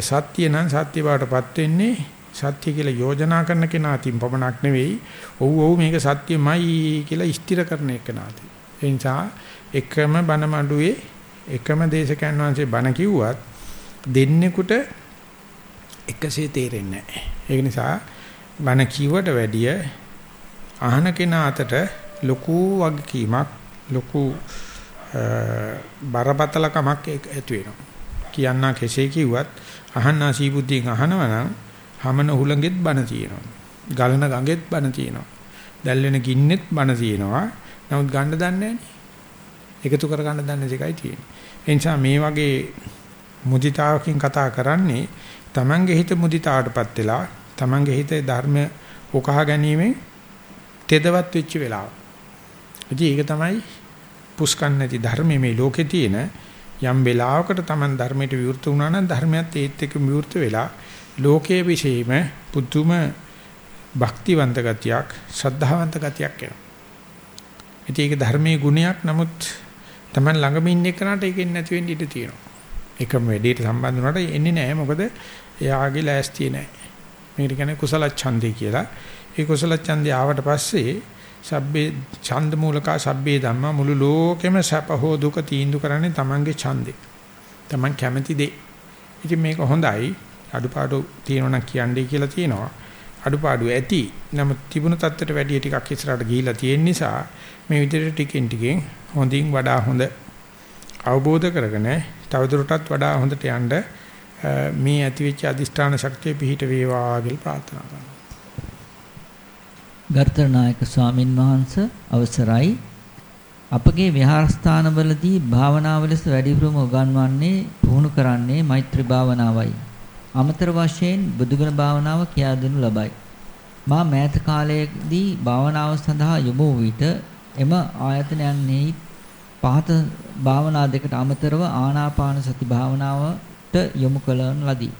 සත්‍ය නම් සත්‍ය බවටපත් වෙන්නේ සත්‍ය කියලා යෝජනා කරන කෙනා තින් පමණක් නෙවෙයි. ඔව් ඔව් මේක සත්‍යමයි කියලා ස්ථිර කරන එක නාති. ඒ නිසා එකම බණ මඩුවේ එකම දේශකයන් වහන්සේ බණ කිව්වත් දෙන්නෙකුට එකසේ තේරෙන්නේ නැහැ. ඒක නිසා බණ කිව්වට වැඩිය අහන කෙනා අතට ලොකු වගකීමක් ලොකු බරපතලකමක් ඇති වෙනවා. කියන්නා කෙසේ කිව්වත් අහන්නා සීබුද්ධියෙන් අහනවා නම් හමන උහුලඟෙත් බණ තියෙනවා. ගලන ගඟෙත් බණ තියෙනවා. දැල් වෙන ගින්නෙත් බණ තියෙනවා. නමුත් ගන්න දන්නේ එකතු කර ගන්න දන්නේ දෙකයි තියෙන්නේ. ඒ නිසා මේ වගේ මුදිතාවකින් කතා කරන්නේ තමන්ගේ හිත මුදිතාවටපත් වෙලා තමන්ගේ හිතේ ධර්ම උකහා ගැනීමෙන් තෙදවත් වෙච්ච වෙලාව. ඉතින් ඒක තමයි පුස්කන් නැති ධර්මයේ මේ ලෝකේ තියෙන යම් වෙලාවකට තමන් ධර්මයට විවෘත වුණා නම් ධර්මයත් ඒත් එක්ක විවෘත වෙලා ලෝකයේ විශේෂම පුදුම භක්තිවන්ත ගතියක් ශ්‍රද්ධාවන්ත ගතියක් එනවා. ඉතින් ඒක ධර්මයේ ගුණයක් නමුත් තමන් ළඟම ඉන්න එකනට ඒකෙන් නැති වෙන්න ඉඩ තියෙනවා. එකම වෙඩේට සම්බන්ධ වුණාට එන්නේ නැහැ මොකද එයාගේ ලෑස්තිය නැහැ. මේකට කියන්නේ කුසල ඡන්දේ කියලා. ඒ කුසල ඡන්දේ ආවට පස්සේ සබ්බේ ඡන්ද මූලකා සබ්බේ ධම්මා මුළු ලෝකෙම සැප හෝ දුක තීන්දු කරන්නේ Tamange ඡන්දේ. Taman කැමති දේ. ඉතින් මේක හොඳයි. අඩුපාඩු තියෙනවා නම් කියන්නේ කියලා තියෙනවා. අඩුපාඩු ඇති. නමුත් තිබුණු තත්ත්වයට වැඩිය ටිකක් ඉස්සරහට ගිහිලා තියෙන නිසා මේ විදිහට ටිකෙන් ටිකෙන් හොඳින් වඩා හොඳ අවබෝධ කරගෙන තවදුරටත් වඩා හොඳට යන්න මේ ඇතිවෙච්ච අදිෂ්ඨාන ශක්තිය පිහිට වේවා කියලා ප්‍රාර්ථනා කරනවා.
ගර්ථර නායක ස්වාමින් වහන්සේ අවසරයි අපගේ විහාරස්ථානවලදී භාවනාව ලෙස වැඩිපුරම උගන්වන්නේ පුහුණු කරන්නේ මෛත්‍රී භාවනාවයි. අමතර වශයෙන් බුදුගුණ භාවනාව කියා දෙනු ලබයි. මා මෑත කාලයේදී භාවනාව සඳහා යොමු වූ විට එම ආයතනයන්හි පහත භාවනා දෙකට අමතරව ආනාපාන සති භාවනාවට යොමු කළන ලදී.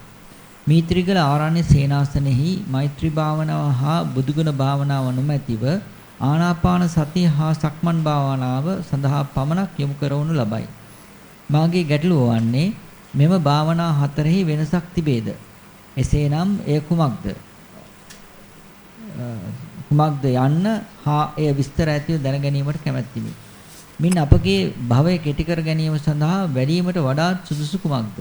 මීත්‍රිගල ආරණ්‍ය සේනාසනෙහි මෛත්‍රී භාවනාව හා බුදුගුණ භාවනාව නොමැතිව ආනාපාන සතිය හා සක්මන් භාවනාව සඳහා පමණක් යොමු කරවනු ලබයි. මාගේ ගැටලුව වන්නේ මෙම භාවනා හතරෙහි වෙනසක් තිබේද? එසේනම් එය කුමක්ද? කුමක්ද යන්න හා එය විස්තර ඇතිව දැන ගැනීමට කැමැත්තිමි. මින් අපගේ භවය කෙටි කර ගැනීම සඳහා වැඩිවීමට වඩාත් සුදුසු කුමක්ද?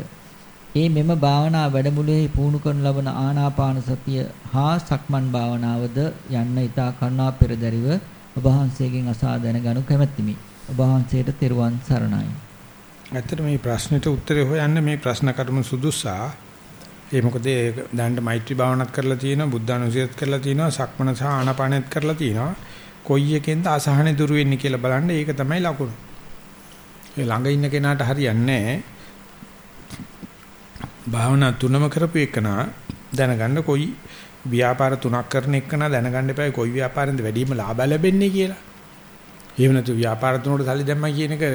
ඒ මෙම භාවනා වැඩමුළුවේ පුහුණු කරන ලබන ආනාපාන සතිය හා සක්මන් භාවනාවද යන්න ඊතා කරුණා පෙරදරිව ඔබ වහන්සේගෙන් අසා දැනගනු කැමැත්තිමි. ඔබ වහන්සේට තෙරුවන් සරණයි.
ඇත්තට මේ ප්‍රශ්නෙට උත්තරේ හොයන්න මේ ප්‍රශ්න කර්ම සුදුසා. ඒ මොකද දැනට මෛත්‍රී භාවනාවක් කරලා තියෙනවා, බුද්ධානුසයත් කරලා තියෙනවා, සක්මන සහ ආනාපානෙත් කරලා තියෙනවා. කොයි එකෙන්ද අසහනෙ දුරු වෙන්නේ කියලා බලන්න ඒක තමයි ලකුණු. ඒ ළඟ ඉන්න කෙනාට හරියන්නේ භාවනා තුනම කරපු එකනා දැනගන්න කොයි ව්‍යාපාර තුනක් කරන එකනා දැනගන්න එපා කොයි ව්‍යාපාරෙන්ද වැඩිම ලාභ ලැබෙන්නේ කියලා. එහෙම නැතු ව්‍යාපාර තුනකට සල්ලි දැම්මයි කියන එක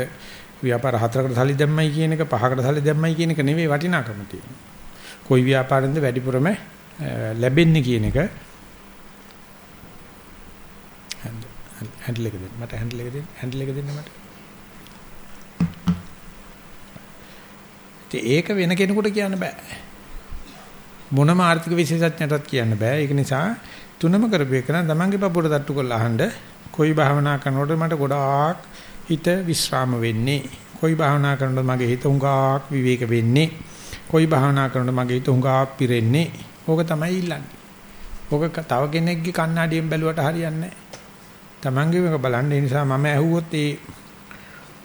ව්‍යාපාර හතරකට සල්ලි දැම්මයි කියන එක පහකට සල්ලි දැම්මයි කියන එක නෙවෙයි වටිනාකම තියෙන්නේ. කොයි ව්‍යාපාරෙන්ද වැඩිපුරම ලැබෙන්නේ කියන එක හැන්ඩල් එක දෙන්න. මට හැන්ඩල් එක දෙන්න. හැන්ඩල් එක දෙන්න මට. ඒක වෙන කෙනෙකුට කියන්න බෑ. මොනම ආර්ථික විශේෂඥයටත් කියන්න බෑ. ඒක නිසා තුනම කරපු එක නම් තමන්ගේ පපුවට තට්ටු කරලා අහන්න කොයි භාවනා කරනකොට මට ගොඩාක් හිත විස්්‍රාම වෙන්නේ? කොයි භාවනා කරනකොට මගේ හිත උඟාක් විවේක වෙන්නේ? කොයි භාවනා කරනකොට මගේ හිත උඟාක් පිරෙන්නේ? ඕක තමයි ඉල්ලන්නේ. ඕක තව කෙනෙක්ගේ කණ්ණාඩියෙන් බැලුවට හරියන්නේ නැහැ. Tamange මේක බලන්න ඒ නිසා මම ඇහුවොත් ඒ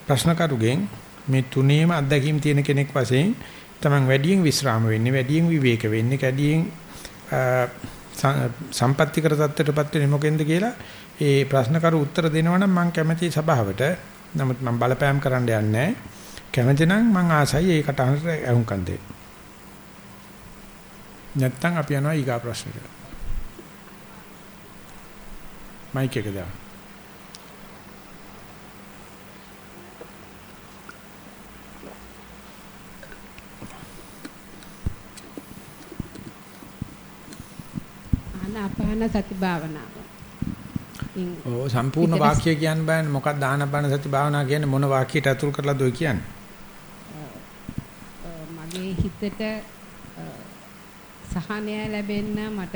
ප්‍රශ්න කරුගෙන් මේ තුනේම අත්දැකීම් තියෙන කෙනෙක් වශයෙන් තමන් වැඩියෙන් විස්්‍රාම වෙන්නේ වැඩියෙන් විවේක වෙන්නේ කැඩියෙන් සම්පත්‍ති කර தත්ත්වයටපත් වෙන්නේ මොකෙන්ද කියලා ඒ ප්‍රශ්න කරු උත්තර දෙනවා නම් මම කැමැති සභාවට නමුත් මම බලපෑම් කරන්න යන්නේ කැමැති නම් මම ආසයි ඒකට අහුම්කම් දෙන්න. නැත්තම් අපි යනවා ඊගා ප්‍රශ්නෙට. මයික් එක දාන්න.
ආනාපාන සති භාවනාව.
ඔව් සම්පූර්ණ වාක්‍ය කියන්න බෑනේ මොකක්ද ආනාපාන සති භාවනාව කියන්නේ මොන වාක්‍යයට අතුල් කරලාද ඔය කියන්නේ?
මගේ හිතට සහනය ලැබෙන්න මට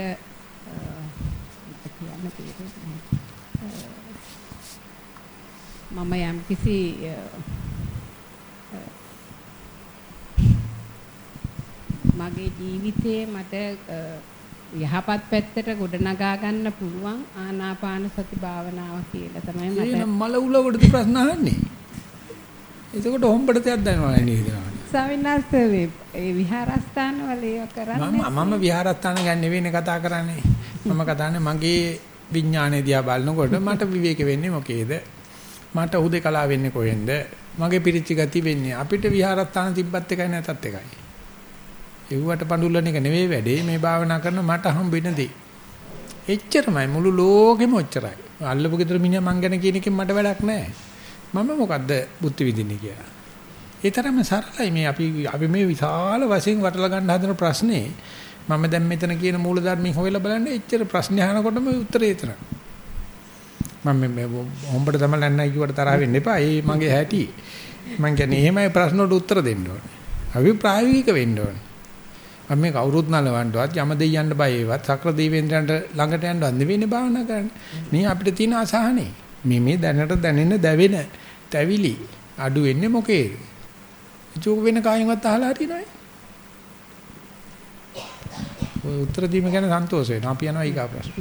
කියන්න මම යම් කිසි මගේ ජීවිතයේ මට යහපත් පැත්තට ගොඩනගා ගන්න පුළුවන් ආනාපාන සති භාවනාව කියලා තමයි මට
එන මල උලවටද ප්‍රශ්න අහන්නේ. එතකොට හොම්බට තයක් දැනවනේ නේද
ස්වාමිනාස් ඒ විහාරස්ථාන වල ඒව කරන්නේ
මම මම විහාරස්ථාන ගැන නෙවෙයිනේ කතා කරන්නේ. මම කතාන්නේ මගේ විඥානය දිහා බලනකොට මට විවේක වෙන්නේ මොකේද? මට උදේකලා වෙන්නේ කොහෙන්ද? මගේ පිරිච්ච ගති වෙන්නේ. අපිට විහාරස්ථාන තිබ්බත් එකයි නැතත් එකයි එව්වට පඳුල්ලන එක නෙවෙයි වැඩේ මේ භාවනා කරන මට හම්බෙන දේ. එච්චරමයි මුළු ලෝකෙම ඔච්චරයි. අල්ලපු ගෙදර මිනිහා මං ගැන කියන එකෙන් මට වැඩක් නැහැ. මම මොකද්ද බුද්ධ විදින්නේ කියලා. ඒ තරම්ම සරලයි මේ අපි අපි මේ විශාල වශයෙන් වටලා ගන්න හදන ප්‍රශ්නේ මම දැන් මෙතන කියන මූලධර්මයෙන් හොයලා බලන්න එච්චර ප්‍රශ්න අහනකොටම උත්තරේ එතන. මම මේ හොම්බට තමයි නැන්නයි කිව්වට තරහ වෙන්න එපා. ඒ මගේ හැටි. මං කියන්නේ එහෙමයි ප්‍රශ්න වලට උත්තර දෙන්න ඕනේ. අපි ප්‍රායෝගික වෙන්න ඕනේ. මම මේ කවුරුත් නලවන්නවත් යම දෙයියන්න බය ඒවත් සක්‍ර දෙවියන්ට ළඟට යන්නවත් නෙවෙයිනේ භාවනා කරන්නේ. මේ අපිට තියෙන අසහනේ. මේ මේ දැනට දැනෙන දැවෙන තැවිලි අඩු වෙන්නේ මොකේද? චෝක වෙන කායින්වත් අහලා හරිනවයි. ඔය උත්තර දීම ගැන සන්තෝෂ වෙනවා. අපි යනවා ඊගා ප්‍රශ්න.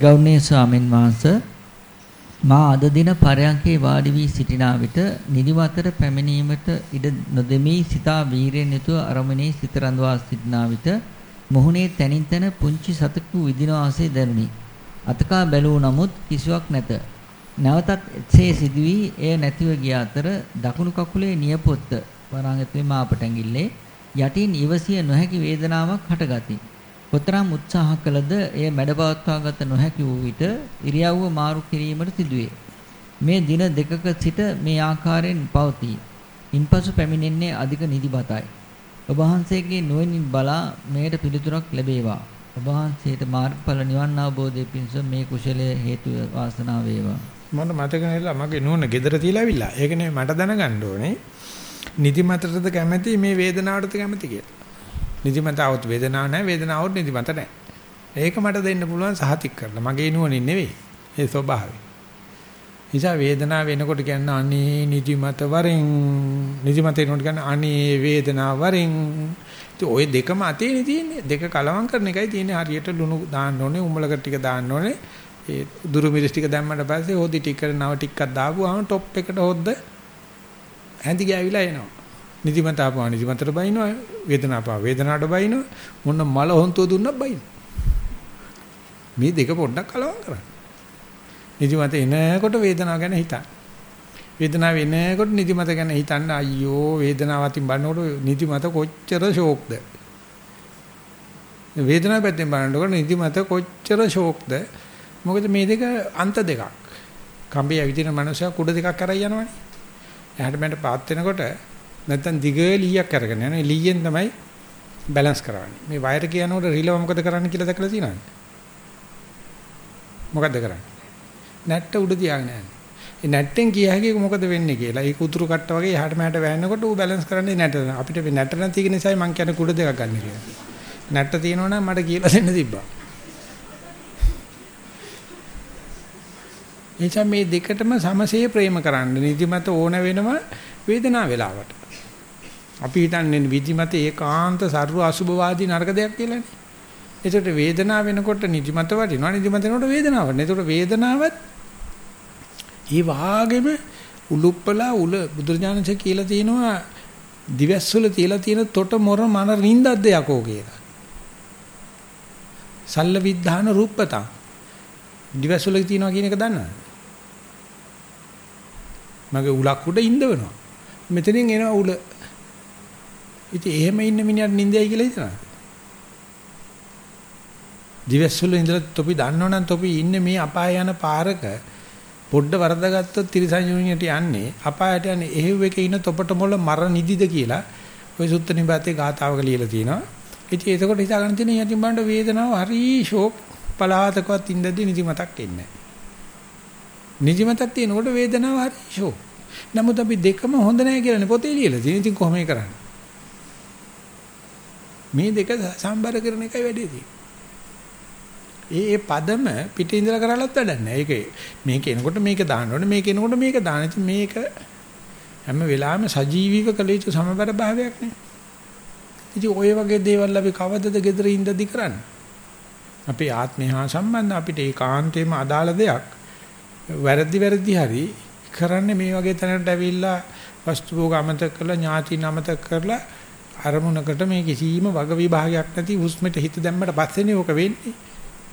ගෞණීය ස්වාමින් වහන්සේ මා අද දින පරයන්කේ වාඩි වී සිටිනා විට නිදිමතට පැමිණීමට ඉඩ නොදෙමි සිතා වීරයෙන් යුතුව අරමුණේ සිත රඳවා සිටිනා විට මොහුනේ තනින් තන පුංචි සතෙකු විදින වාසේ දැනුනි. අතකා බැලූ නමුත් කිසිවක් නැත. නැවතත් එසේ සිදුවී එය නැතිව ගිය අතර දකුණු කකුලේ නියපොත්ත වරන් ඇතුලේ මාපට ඇඟිල්ලේ යටින් ඉවසිය නොහැකි වේදනාවක් හටගති. කොතරම් උත්සාහ කළද එය මැඩපවත්වාගත නොහැකි වූ විට ඉරියව්ව මාරු කිරීමට සිදුවේ. මේ දින දෙකක සිට මේ ආකාරයෙන් පවතී. ඉන්පසු පැමිණෙන්නේ අධික නිදිමතයි. ඔබ වහන්සේගේ නුවණින් බලා මේට පිළිතුරක් ලැබේවා. ඔබ වහන්සේට මාර්ගඵල නිවන් අවබෝධය පිණිස මේ කුසලයේ හේතු වාසනාව වේවා.
මට මතක නැලා මගේ නෝන ගෙදර තියලා අවිලා. ඒක නෙමෙයි මට දැනගන්න ඕනේ. නිදිමතටද කැමති මේ වේදනාවටද කැමති කියලා. නිදිමතවත් වේදනාවක් නැහැ වේදනාවක් නිදිමත නැහැ. ඒක මට දෙන්න පුළුවන් සහතික කරලා. මගේ නුවණින් නෙවෙයි. ඒ ස්වභාවය. නිසා වේදනාව වෙනකොට කියන අනේ නිදිමත වරෙන් නිදිමත වෙනකොට කියන අනේ වේදනාව වරෙන් ඔය දෙකම අතේ තියෙන්නේ දෙක කලවම් කරන එකයි තියෙන්නේ හරියට ලුණු දාන්න ඕනේ උඹලකට ටික දාන්න ඕනේ ඒ දුරු මිරිස් ටික දැම්මට පස්සේ හොදි ටික නව ටිකක් දාපුවාම টොප් එකට හොද්ද ඇඳි ගෑවිලා එනවා නිදිමත ආපුවා නිදිමතට බයිනවා වේදනාව ආපුවා වේදනාවට බයිනවා. මොන මල හොන්තුව දුන්නත් බයිනවා. මේ දෙක පොඩ්ඩක් කලවම් කරන්න. නිදිමත එනකොට වේදනාව ගැන හිතන්න. වේදනාව එනකොට නිදිමත ගැන හිතන්න අයියෝ වේදනාව අතින් බලනකොට නිදිමත කොච්චර ෂෝක්ද වේදනාව පැත්තෙන් බලනකොට නිදිමත කොච්චර ෂෝක්ද මොකද මේ දෙක අන්ත දෙකක්. කම්බිය විදින මනුස්සයා කුඩ දෙකක් කරයි යනවනේ. එහාට මෙහාට පාත් වෙනකොට නැත්තම් දිග ලීයක් අරගෙන යනවා. ලීයෙන් තමයි බැලන්ස් කරවන්නේ. මේ වයර් කියනකොට රිලව මොකද කරන්න කියලා දැකලා තියෙනවද? මොකද්ද කරන්නේ? නැට්ට උඩ තියාගෙන යන්නේ. ඒ නැට්ටෙන් කිය හැකි මොකද වෙන්නේ කියලා. ඒක උතුරු කට්ට වගේ එහාට මෙහාට වැහෙනකොට ඌ බැලන්ස් කරන්නේ නැට. අපිට නැට නැති නිසායි මං කියන්නේ කුඩ දෙකක් ගන්න කියලා. නැට්ට තියෙනවනම් මට කියලා දෙන්න තිබ්බා. එනිසා මේ දෙකටම සමසේ ප්‍රේම කරන්න නිදිමත ඕන වෙනවා වේදනාව වෙලාවට. අපි හිතන්නේ විදිමත ඒකාන්ත සර්ව අසුභවාදී නරක දෙයක් කියලානේ. ඒකට වේදනාව වෙනකොට නිදිමත වටිනවා නිදිමත වෙනකොට වේදනාව වටිනවා. ඒකට වේදනාවත් ඒ වාගෙම උලුප්පලා උල බුදුරජාණන්සේ කියලා තියෙනවා දිවැස්සුල තියලා තියෙන තොට මොර මන රින්දක්ද යකෝ කියලා. සල්ල විද්ධාන රූපතා. දිවැස්සුල තියනවා කියන එක දන්නවද? මගේ උලක් උඩ ඉඳවනවා. මෙතනින් එනවා උල. ඉතින් එහෙම ඉන්න මිනිහට නිින්දයි කියලා හිතනවා. දිවැස්සුල ඉඳලා තොපි දන්නවනම් තොපි ඉන්නේ මේ අපාය යන පාරක පොඩ්ඩ වරදගත්තොත් තිරිසංයුනියට යන්නේ අපායට යන්නේ එහෙව් එකේ ඉන්න තොපට මොළ මර නිදිද කියලා ওই සුත්ත නිබාතේ ගාතාවක ලියලා තිනවා. ඉතින් එතකොට හිතා ගන්න තියෙන යටින් බලන්න වේදනාව හරි ෂෝක් පලාතකවත් ඉඳදී නිදිමතක් එන්නේ නිදිමතක් තියෙනකොට වේදනාව හරි ෂෝක්. නමුත් අපි දෙකම හොඳ නැහැ කියලානේ පොතේ ලියලා තියෙන්නේ. ඉතින් කොහොමද කරන්නේ? මේ දෙක සම්බර කරන එකයි වැඩේ තියෙන්නේ. ඒ ඒ පදම පිටින් ඉඳලා කරලත් වැඩක් නැහැ. ඒක මේක එනකොට මේක දාන්න ඕනේ. මේක එනකොට මේක දාන්න. ඉතින් මේක හැම වෙලාවෙම සජීවීව කළ යුතු සමබර භාවයක් නේ. ඉතින් ඔය වගේ දේවල් අපි කවදද gedare ඉඳදී කරන්නේ? අපේ ආත්මය හා සම්බන්ධ අපිට ඒකාන්තයෙන්ම අදාළ දෙයක් වැරදි වැරදි හරි කරන්නේ මේ වගේ තැනකට ඇවිල්ලා වස්තු භෝග අමතක කරලා ඥාතින අමතක කරලා අරමුණකට මේ කිසිම වග විභාගයක් නැති හුස්මට හිත දැම්මට පස්සේනේ ඕක වෙන්නේ.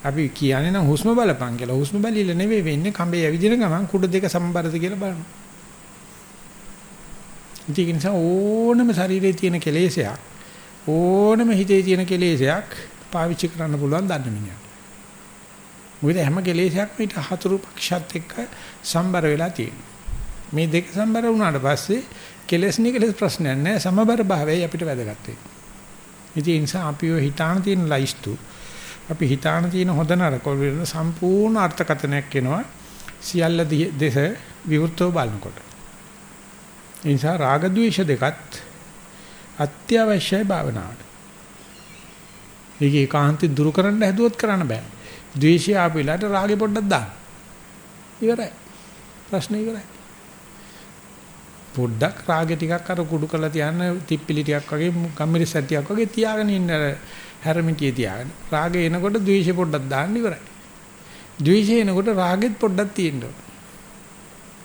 අපි කියන්නේ නම් හුස්ම බලපං කියලා. හුස්ම බැලිල නෙවෙයි වෙන්නේ කඹේ ඇවිදින ගමන් කුඩ දෙක සම්බරද කියලා බලනවා. ඒක නිසා ඕනම ශරීරයේ තියෙන කෙලෙසයක් ඕනම හිතේ තියෙන කෙලෙසයක් පාවිච්චි කරන්න පුළුවන් දන්න මිනිහා. මොකද හැම කෙලෙසයක්ම ඊට හතුරු පක්ෂත් එක්ක සම්බර වෙලා තියෙනවා. මේ දෙක සම්බර වුණාට පස්සේ කෙලෙස් නිකලස් ප්‍රශ්නයක් නැහැ සමබර භාවයයි අපිට වැදගත් වෙන්නේ. ඉතින් ඒ නිසා අපි ඔය හිතාන තියෙන ලයිස්තු අපි හිතාන තියෙන හොඳ නරක වල සම්පූර්ණ අර්ථකථනයක් එනවා සියල්ල දෙස විවෘතව බලනකොට. ඒ නිසා රාග ద్వේෂ දෙකත් අත්‍යවශ්‍යයි භාවනාවට. ඒක ඒකාන්තයෙන් දුරු කරන්න හැදුවොත් කරන්න බෑ. ද්වේෂය ආපෙලාට රාගෙ පොඩ්ඩක් දාන්න. ඉවරයි. ප්‍රශ්නේ ඉවරයි. පොඩ්ඩක් රාගෙ ටිකක් අර කුඩු කරලා තියන්න තිප්පිලි ටිකක් වගේ ගම්මිරිස් සැටියක් වගේ තියාගෙන ඉන්න අර හැරමිටියේ තියාගෙන. රාගෙ එනකොට ද්වේෂෙ පොඩ්ඩක් දාන්න ඉවරයි. ද්වේෂය එනකොට රාගෙත් පොඩ්ඩක් තියෙන්න ඕන.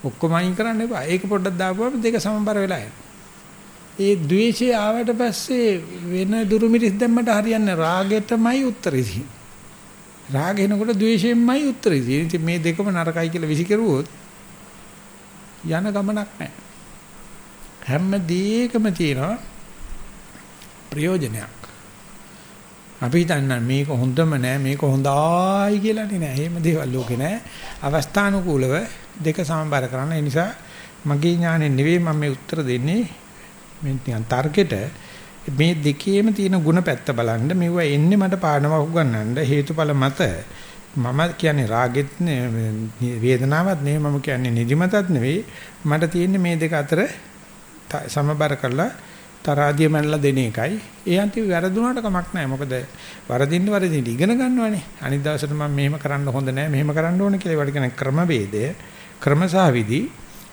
ඔක්කොම අයින් කරන්න එපා. ඒක පොඩ්ඩක් දාපුවම දෙක සමබර වෙලා යනවා. ඒ ද්වේෂය ආවට පස්සේ වෙන දුරුමිරිස් දැම්මට හරියන්නේ රාගෙටමයි උත්තරේ තියෙන්නේ. රාග එනකොට ද්වේෂයෙන්මයි උත්තරේ තියෙන්නේ. ඉතින් මේ දෙකම නරකයි කියලා විසිකරුවොත් යන ගමනක් නැහැ. හැම දෙයකම තියෙනවා ප්‍රයෝජනයක්. අපි හිතන්නේ මේක හොඳම නෑ මේක හොඳයි කියලානේ නෑ. එහෙම දේවල් ලෝකේ නෑ. අවස්ථානුකූලව දෙක සමබර කරන්න. ඒ නිසා මගේ ඥානෙ නෙවෙයි මම මේ උත්තර දෙන්නේ. මේ නිකන් තර්කෙට මේ දෙකේම තියෙන ಗುಣ පැත්ත බලන්න මෙවුවා එන්නේ මට පාඩමක් උගන්වන්න හේතුඵල මත මම කියන්නේ රාගෙත් වේදනාවක් නෙවෙයි මම කියන්නේ නිදිමතත් නෙවෙයි මට තියෙන්නේ මේ දෙක අතර සමබර කරලා තරාදිය මැනලා දෙන එකයි. ඒ අන්ති වැරදුනට කමක් නැහැ. මොකද වරදින්න වරදින්න ඉගෙන ගන්නවනේ. අනිත් දවසට මම මෙහෙම කරන්න හොඳ නැහැ. මෙහෙම කරන්න ඕන කියලා ඒවට කියන ක්‍රමවේදය ක්‍රමසහවිදි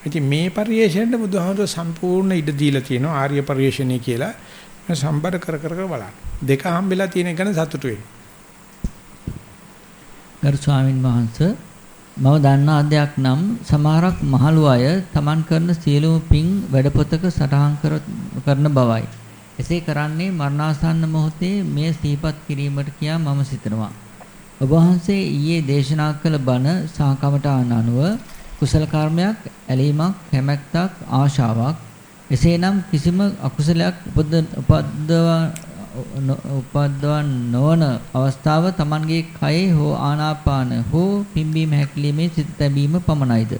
ඉතින් මේ පරිේශණයට බුදුහාමුදුර සම්පූර්ණ ඉඩ දීලා තියෙනවා ආර්ය පරිේශණය කියලා. මම සම්බර කර කර බලන්න. දෙක හම්බෙලා තියෙන එක ගැන සතුටු වෙන්න.
ගරු ස්වාමින් වහන්සේ මම දන්නා අධ්‍යයක් නම් සමහරක් මහලු අය තමන් කරන සියලුම පින් වැඩපොතක සටහන් කරන බවයි. එසේ කරන්නේ මරණාසන්න මොහොතේ මෙය සිහිපත් කිරීමට කියා මම සිතනවා. ඔබ වහන්සේ ඊයේ දේශනා කළ බණ සාකමට අනුව කුසල කර්මයක්, ඇලීමක්, කැමැත්තක්, ආශාවක් එසේනම් කිසිම අකුසලයක් උපද්දවා උපද්දවන් නොවන අවස්ථාව Tamanගේ කයේ හෝ ආනාපාන හෝ පිම්බීම හැකිලිමේ සිත තැබීම පමණයිද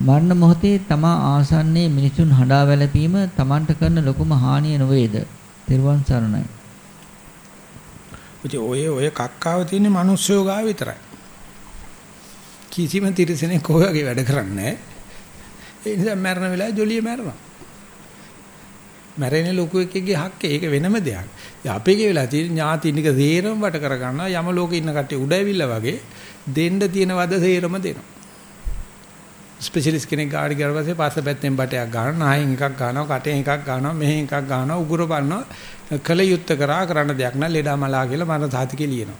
මරණ මොහොතේ තමා ආසන්නයේ මිනිසුන් හඬා වැළපීම Tamanට කරන ලොකුම හානිය නොවේද? තෙරුවන් සරණයි.
ඔය ඔය කක්කාව තියෙන මිනිස්සුયો ගාව විතරයි. කිසිම තිරසනෙක් කොහොගේ වැඩ කරන්නේ ඒ නිසා මරණ වෙලාවේ ජොලිය මරනවා. මැරෙන ලොකු එකෙක්ගේ හක්කේ ඒක වෙනම දෙයක්. ඉතින් අපේගේ වෙලා තියෙන ඥාතිනික සේරම වට කර ගන්නවා යම ලෝකේ ඉන්න කට්ටිය උඩ ඇවිල්ලා වගේ දෙන්න තියෙන වද සේරම දෙනවා. ස්පෙෂලිස්ට් කෙනෙක් ගාඩි ගියාට පස්සේ පස්ස පැත්තෙන් බටයක් ගන්නවා, නායෙන් එකක් ගන්නවා, කටෙන් එකක් ගන්නවා, මෙහෙන් එකක් ගන්නවා, උගුර බලනවා. කල යුත්ත කරා කරන්න දෙයක් නැහැ ලෙඩා මලා කියලා මරණ සාතිකේ ලියනවා.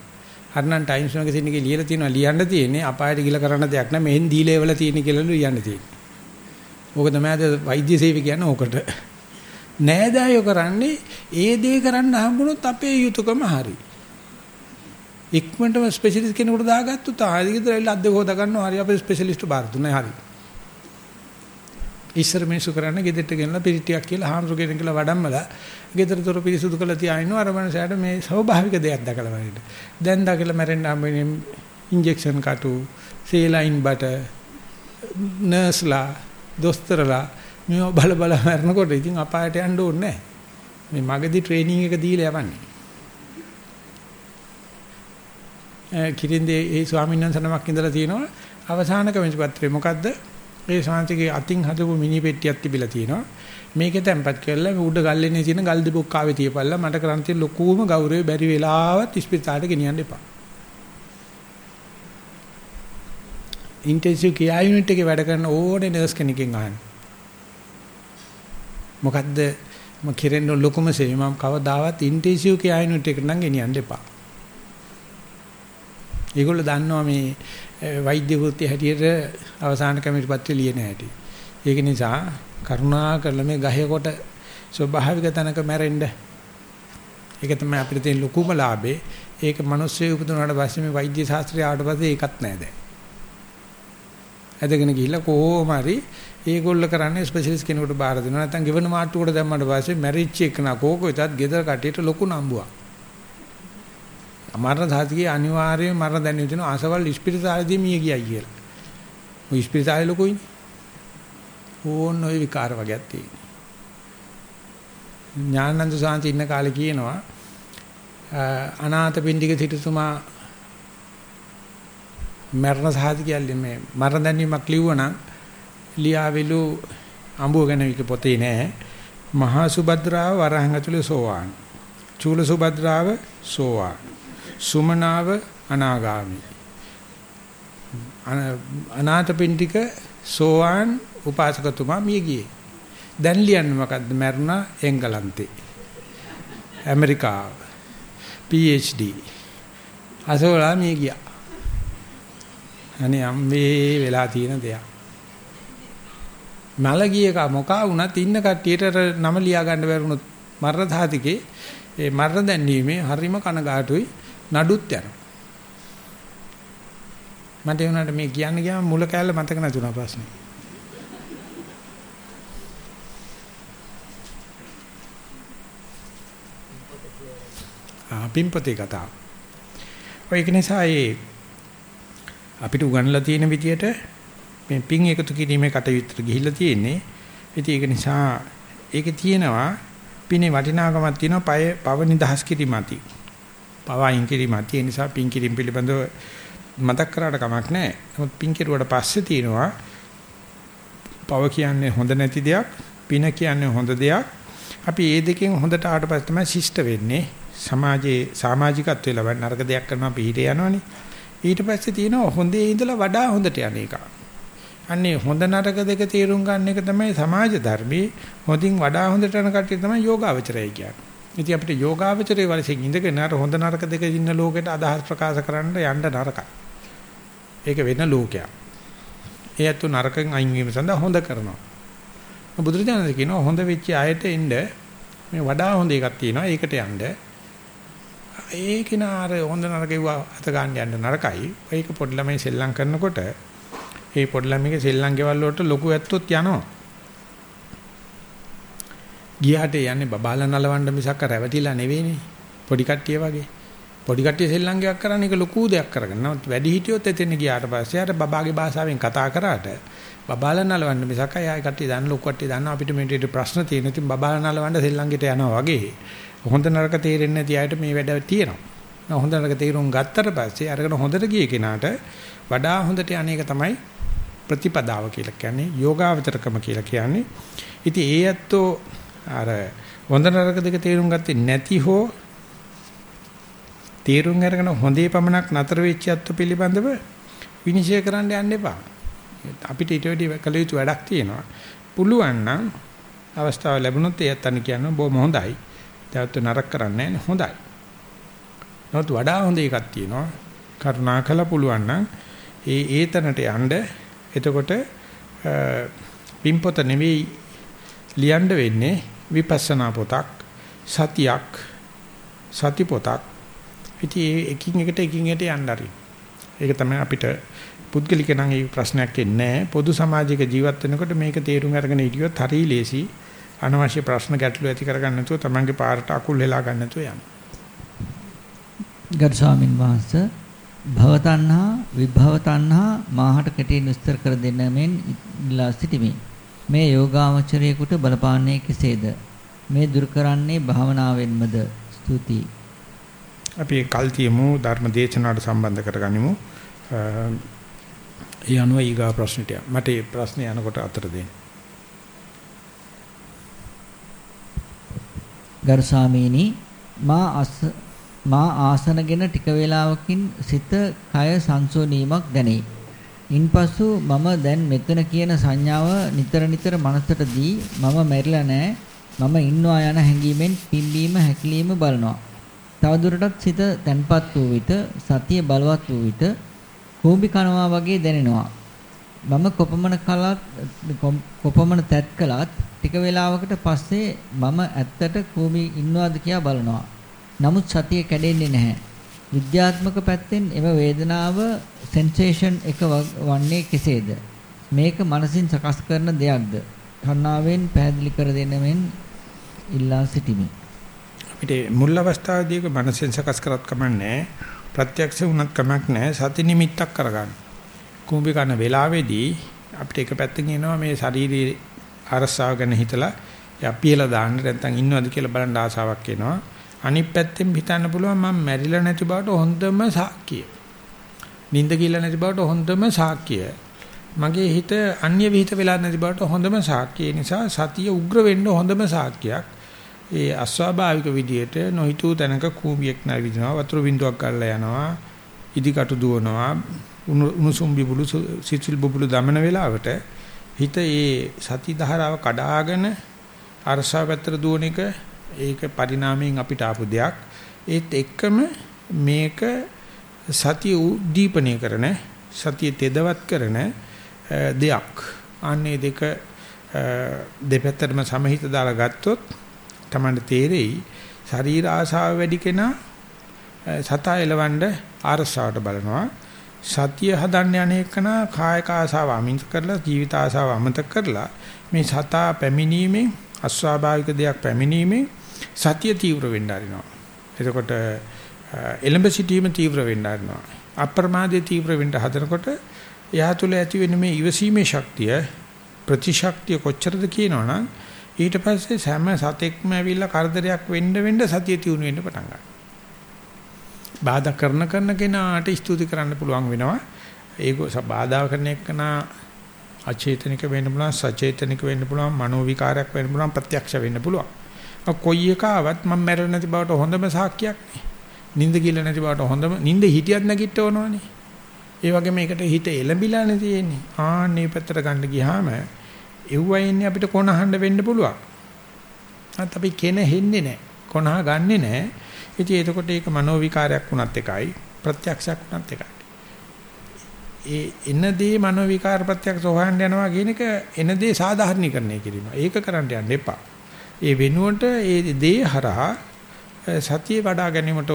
හරිනම් ටයිම්ස් මැගසින් එකේ ලියලා තියෙනවා ලියන්න තියෙන්නේ අපායට ගිල කරන්න දෙයක් නැහැ මෙහෙන් දීලා එවල තියෙන කියලා ලියන්න තියෙන්නේ. ඕක තමයි අද වෛද්‍ය සේවය කියන්නේ ඕකට. නෑදෑයෝ කරන්නේ ඒ දේ කරන්න හම්බුනොත් අපේ යුතුයකම හරි. ඉක්මනටම ස්පෙෂලිස්ට් කෙනෙකුට දාගත්තොත් ආයෙත් ඇවිල්ලා අද්ද හොදා ගන්නවා හරි අපේ ස්පෙෂලිස්ට් බාර දුන්නා හරි. ඉස්සර මිනිස්සු කරන්නේ ගෙදරට ගෙනලා පිරිටියක් කියලා හාමුදුරුවෝ කියලා වඩම්මලා ගෙදර දොර පිරිසුදු කරලා තියාිනවා අර මනසට මේ ස්වභාවික දෙයක් දැකලා වරිට. දැන් දකලා මැරෙන්න හම්බෙන්නේ ඉන්ජෙක්ෂන් කටු, සේලයින් බට, නර්ස්ලා, දොස්තරලා මේව බල බල මරනකොට ඉතින් අපායට යන්න ඕනේ නැහැ. මේ මගදී ට්‍රේනින් එක දීලා යවන්නේ. කිරින්දේ ඒ ස්වාමීන් වහන්සේ නමක් ඉඳලා තියෙනවා අවසාන කමෙන්ට් පත්‍රේ මොකද්ද? ඒ ශාන්තිගේ අතින් හදපු මිනි පෙට්ටියක් තිබිලා තියෙනවා. මේකේ තැම්පත් කරලා මේ උඩ ගල්ලෙනේ තියෙන ගල් දෙපොක් ආවේ තියපල්ලා මට කරන් තියෙන ලොකුම ගෞරවය බැරි වෙලාවත් ඉස්පිරිතාලට ගෙනියන්න එපා. ඉන්ටෙන්සිව් කියා යුනිට් එකේ වැඩ කරන ඕනේ නර්ස් කෙනකින් අහන්න. මොකද්ද මම කිරෙන්න ලොකුම සේවය මම කවදාවත් ඉන්ටෙන්සිව් කියා යුනිට් එකට නම් ගෙනියන්න එපා. ඒගොල්ලෝ දන්නවා මේ වෛද්‍ය වෘත්ති හැටියට අවසාන කමිටු පත්‍රය ලියන හැටි. ඒක නිසා කරුණා කරලා මේ ගහේ කොට ස්වභාවික තැනක මැරෙන්න. ඒක තමයි අපිට තියෙන ලොකුම ලාභේ. ඒක මිනිස්සු උපදිනාට පස්සේ මේ වෛද්‍ය ශාස්ත්‍රය ආවට පස්සේ ඒකත් නැහැ දැන්. ඇදගෙන ගිහිල්ලා කොහොම හරි ඒගොල්ල කරන්නේ ස්පෙෂලිස්ට් කෙනෙකුට බාර දෙනවා. නැත්නම් ගෙවන මාට්ටුවට දැම්මට පස්සේ මැරිච් එක නා කෝක වෙතත් ගෙදර කටියට ලොකු නම්බුවක්. මරණ සාතිකේ අනිවාර්යයෙන් මරණ දැනෙන්න තියෙන ආසවල් ඉස්පිරිතාලේදී මිය ගියයි කියලා. ඔය ඉස්පිරිතාලේ ලොකුයිනේ. ඕන ඔය විකාර වගේක් තියෙනවා. ඥානන්ද සාන්ති ඉන්න කාලේ කියනවා අනාථපිණ්ඩික සිටුතුමා මරණ සාධකයල්ලි මේ මරණ දැනීමක් ලිව්වනම් ලියාවිලු අඹුව ගැන වික පොතේ නෑ මහා සුභද්‍රාව වරහන් ඇතුලේ සෝවාන් චූල සුභද්‍රාව සෝවාන් සුමනාව අනාගාමි අනාථපිණ්ඩික සෝවාන් උපාසකතුමා මිය ගියේ. දැන් ලියන්නේ මොකද්ද? මරුණා එංගලන්තේ. ඇමරිකාව. PhD. අසෝලා මිය ගියා. අනේ අම්මේ වෙලා තියෙන දෙයක්. මල ගිය එක මොකා වුණත් ඉන්න කට්ටියට නම ලියා ගන්න බැරුණොත් මරණ ධාතිකේ ඒ මරණ දැන්වීමේ හරිම කනගාටුයි නඩුත් යනවා. මට ඒ වුණාට මේ කියන්න ගියාම මුල කැලේ මතක නැතුණා ප්‍රශ්නේ. පින්පතේ කතාව. ඔය ඒක නිසා ඒ අපිට උගන්ලා තියෙන විදියට මේ පින් එකතු කිරීමේ කටයුත්තට ගිහිල්ලා තියෙන්නේ. ඉතින් ඒක නිසා ඒකේ තියෙනවා පිනේ වටිනාකමක් තියෙනවා පය පව නිදහස් කිරීමati. පව අයින් කිරීමati. ඒ නිසා පින් කිරීම පිළිබඳව මතක් කරාට කමක් නැහැ. නමුත් පින් කෙරුවට පස්සේ තියෙනවා පව කියන්නේ හොඳ නැති දෙයක්, පින කියන්නේ හොඳ දෙයක්. අපි මේ දෙකෙන් හොඳට ආවට පස්සේ තමයි ශිෂ්ට වෙන්නේ. සමාජයේ සමාජිකත්වයේ ලබන නරක දෙයක් කරනවා පිළිහිට යනවනේ. ඊට පස්සේ තියෙනවා හොඳේ ඉඳලා වඩා හොඳට යන එක. අන්නේ හොඳ නරක දෙක තේරුම් ගන්න එක තමයි සමාජ ධර්මයේ හොඳින් වඩා හොඳට යන කට්ටිය තමයි යෝගාවචරය කියන්නේ. ඉතින් අපිට යෝගාවචරයේ වලසින් ඉඳගෙන අර හොඳ නරක දෙක ඉන්න ලෝකෙට අදහස් ප්‍රකාශ කරන්න යන්න නරකයි. ඒක වෙන ලෝකයක්. ඒ අතු නරකෙන් අයින් වීම සඳහා හොඳ කරනවා. බුදුරජාණන් කියනවා හොඳ වෙච්ච අයට එන්න මේ වඩා හොඳ එකක් තියෙනවා. ඒකට යන්න ඒක නාර හොඳ නරකෙව අත ගන්න යන්න නරකයි. ඒක පොඩි ළමයි සෙල්ලම් කරනකොට ඒ පොඩි ළමයිගේ සෙල්ලම් ගෙවල් වලට ලොකු ඇත්තොත් යනවා. ගියාට යන්නේ බබාලා නලවන්න මිසක් රැවටිලා නෙවෙයිනේ. පොඩි කට්ටිය වගේ. පොඩි කට්ටිය සෙල්ලම් ගෙවක් කරන්නේ ඒක ලොකු දෙයක් කරගෙන. නමුත් වැඩි හිටියොත් එතන ගියාට පස්සේ අර බබාගේ භාෂාවෙන් කතා කරාට බබාලා නලවන්න මිසක් අය කට්ටිය දන්න ලොකු කට්ටිය දන්නවා අපිට මේ ප්‍රශ්න තියෙන. ඉතින් බබාලා නලවන්න සෙල්ලම් ගෙට යනවා වගේ. හොඳ නරක තේරෙන්නේ නැති අයට මේ වැඩ තියෙනවා. හොඳ නරක තේරුම් ගත්තට පස්සේ අරගෙන හොඳට ගිය කෙනාට වඩා හොඳට අනේක තමයි ප්‍රතිපදාව කියලා කියන්නේ යෝගාවචරකම කියලා කියන්නේ. ඉතින් ඒ ඇත්තෝ අර හොඳ නරක දෙක තේරුම් ගත්තේ නැති හෝ තේරුම් අරගෙන හොඳේ පමණක් නතර වෙච්ච ඇත්තෝ පිළිබඳව විනිශ්චය කරන්න යන්න එපා. අපිට ඊට වැඩි කළ යුතු වැඩක් තියෙනවා. පුළුවන් නම් අවස්ථාව ලැබුණොත් ඒත් අන්න කියනවා බොහොම හොඳයි. දැවත් නරක කරන්නේ නැහැ හොඳයි. නමුත් වඩා හොඳ එකක් තියෙනවා. කරුණාකර පුළුවන් නම් ඒ ඒතනට යන්න එතකොට පිම්පොත නෙවෙයි ලියන්න වෙන්නේ විපස්සනා පොතක් සතියක් සති පොතක්. ඉතින් එකින් එකට එකින් එකට යන්න හරි. ඒක තමයි අපිට පුද්ගලික නම් ඒ ප්‍රශ්නයක් එන්නේ පොදු සමාජයක ජීවත් වෙනකොට මේක තේරුම් අරගෙන හිටියොත් හරි ලේසි. අනවශ්‍ය ප්‍රශ්න ගැටලු ඇති කරගන්න නැතුව තමන්ගේ පාරට අකුල් හෙලා ගන්න නැතුව යන්න.
ගරු ස්වාමින් වහන්සේ භව තණ්හා විභව තණ්හා මාහට කෙටි විස්තර කර දෙන්න මෙන් ඉල්ලා සිටිමි. මේ යෝගාවචරයේකට බලපාන්නේ කෙසේද? මේ දුරු කරන්නේ භාවනාවෙන්මද? ස්තුතියි.
අපි කල්තියමු ධර්ම දේශනාවට සම්බන්ධ කරගනිමු. ඒ අනුව ඊගා ප්‍රශ්නට මට මේ ප්‍රශ්නේ යනකොට අතර දෙන්න.
ගරු ස්වාමීනි මා අස් මා ආසනගෙන ටික වේලාවකින් සිත කය සංසෝනීමක් දැනේ. ඉන්පසු මම දැන් මෙතන කියන සංඥාව නිතර නිතර මනසට දී මම මැරිලා නැහැ. මම ඉන්නවා යන හැඟීමෙන් පිම්බීම හැකිලිම බලනවා. තවදුරටත් සිත තැන්පත් වූ විට සතිය බලවත් වූ විට කූඹි කනවා වගේ දැනෙනවා. මම කොපමණ කලත් කොපමණ තැත් කළත් ටික වේලාවකට පස්සේ මම ඇත්තට කූඹි ඉන්නවද කියලා බලනවා. නමුත් සතිය කැඩෙන්නේ නැහැ. විද්‍යාත්මක පැත්තෙන් එම වේදනාව සෙන්සේෂන් එක වන්නේ කෙසේද? මේක මනසින් සකස් කරන දෙයක්ද? කරුණාවෙන් පැහැදිලි කර දෙන්න මෙන් ඉල්ලා සිටිමි.
අපිට මුල් අවස්ථාවේදී මනසෙන් සකස් කරත් කමන්නේ ප්‍රත්‍යක්ෂ වුණත් කමක් නැහැ සති නිමිත්තක් කරගන්න. කුඹි කන වෙලාවේදී අපිට එක පැත්තකින් එනවා මේ ශාරීරික අරසාව ගැන හිතලා යප්පියලා දාන්න නැත්නම් ඉන්නවද කියලා බලන්න ආසාවක් එනවා. අනිත් පැත්තෙන් හිතන්න පුළුවන් මම මැරිලා නැති බවට හොඳම සාක්කිය. නිින්ද කියලා නැති බවට හොඳම සාක්කිය. මගේ හිත අන්‍ය විහිිත වෙලා නැති බවට හොඳම සාක්කිය නිසා සතිය උග්‍ර වෙන්න හොඳම සාක්කියක්. ඒ අස්වාභාවික විදියට නොහිතූ තැනක කූඹියක් නැවිදිනවා වතුර බින්දුවක් ගල්ලා යනවා ඉදිකටු දුවනවා උණුසුම් බිබුලු සිසිල් බබුලු දමන වෙලාවට හිත ඒ සති ධාරාව කඩාගෙන අරසා පැත්තට දුවන එක ඒක පරිණාමයෙන් අපිට ආපු දෙයක්. ඒත් එක්කම මේක සතිය උද්දීපනය කරන සතිය තෙදවත් කරන දෙයක්. අන්නේ දෙක දෙපැත්තටම සමහිත දාලා ගත්තොත් තමයි තේරෙයි ශරීර ආශාව වැඩි කෙනා සතා එලවන්න ආරසාවට බලනවා. සතිය හදන්න යන්නේකනා කායක ආශාව අමිත කරලා ජීවිත ආශාව අමතක කරලා මේ සතා පැමිණීමෙන් අස්වාභාවික දෙයක් පැමිණීමෙන් සතිය තීව්‍ර වෙන්න ආරිනවා එතකොට එලඹ සිටීම තීව්‍ර වෙන්න ආරිනවා අප්‍රමාදයේ තීව්‍ර වෙන්න හදනකොට එයා තුළ ඇති වෙන මේ ඉවසීමේ ශක්තිය ප්‍රතිශක්තිය කොච්චරද කියනවනම් ඊට පස්සේ හැම සතෙක්ම ඇවිල්ලා කරදරයක් වෙන්න වෙන්න සතිය තියුණු වෙන්න පටන් ගන්නවා. බාධා කරන කරන කෙනාට ස්තුති කරන්න පුළුවන් වෙනවා. ඒක බාධා කරන එකනා අචේතනික වෙන්න පුළුවන්, සචේතනික වෙන්න පුළුවන්, මනෝ විකාරයක් වෙන්න පුළුවන්, ප්‍රත්‍යක්ෂ වෙන්න පුළුවන්. කොයි එකාවත් මම මැරෙන්නේ නැති බවට හොඳම සාක්කියක් නේ. නිින්ද කියලා නැති බවට හොඳම නිින්ද හිටියත් නැගිටවනවනේ. ඒ වගේ මේකට හිත එළඹිලානේ තියෙන්නේ. ආන්නේ පැත්තට ගන්න ගියාම එව්වා ඉන්නේ අපිට කොනහඬ වෙන්න පුළුවන්. අත් අපි කෙන හෙන්නේ නැහැ. කොනහ ගන්නෙ නැහැ. ඉතින් එතකොට ඒක මනෝ විකාරයක් වුණත් එකයි ප්‍රත්‍යක්ෂයක් වුණත් එකයි. ඒ එන දේ මනෝ විකාර ප්‍රත්‍යක්ෂ හොයන්න යනවා කියන එක එන දේ සාධාරණීකරණය කිරීම. ඒක කරන්න යන්න එපා. ඒ වෙනුවට ඒ දේ හරහා සතිය වඩා ගැනීමට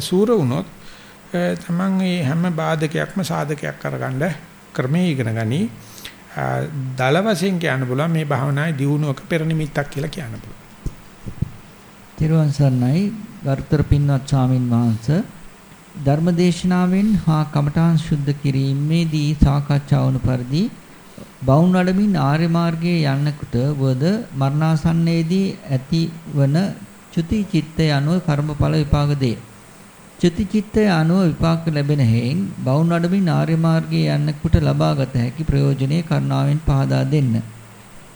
සූර වුණොත් තමන් මේ හැම බාධකයක්ම සාධකයක් කරගන්න ක්‍රමයේ ඉගෙන ගනි. දල වශයෙන් කියන්න පුළුවන් මේ භාවනාවේ දියුණුවක පෙර නිමිත්තක් කියලා කියන්න පුළුවන්.
තිරුවන් සරණයි ගරුතර පින්වත් ස්වාමින් වහන්සේ ධර්මදේශනාවෙන් හා කමඨාන් සුද්ධ කිරීමේදී සාකච්ඡා වුණු පරිදි බවුන් වඩමින් ආර්ය මාර්ගයේ යන්නකොට වද මරණාසන්නයේදී ඇතිවන චුති චිත්තය අනුව කර්මඵල විපාක දේ. චුති චිත්තය අනුව විපාක ලැබෙන හේයින් බවුන් වඩමින් ආර්ය මාර්ගයේ යන්නකොට ලබාගත හැකි ප්‍රයෝජනේ කරුණාවෙන් පහදා දෙන්න.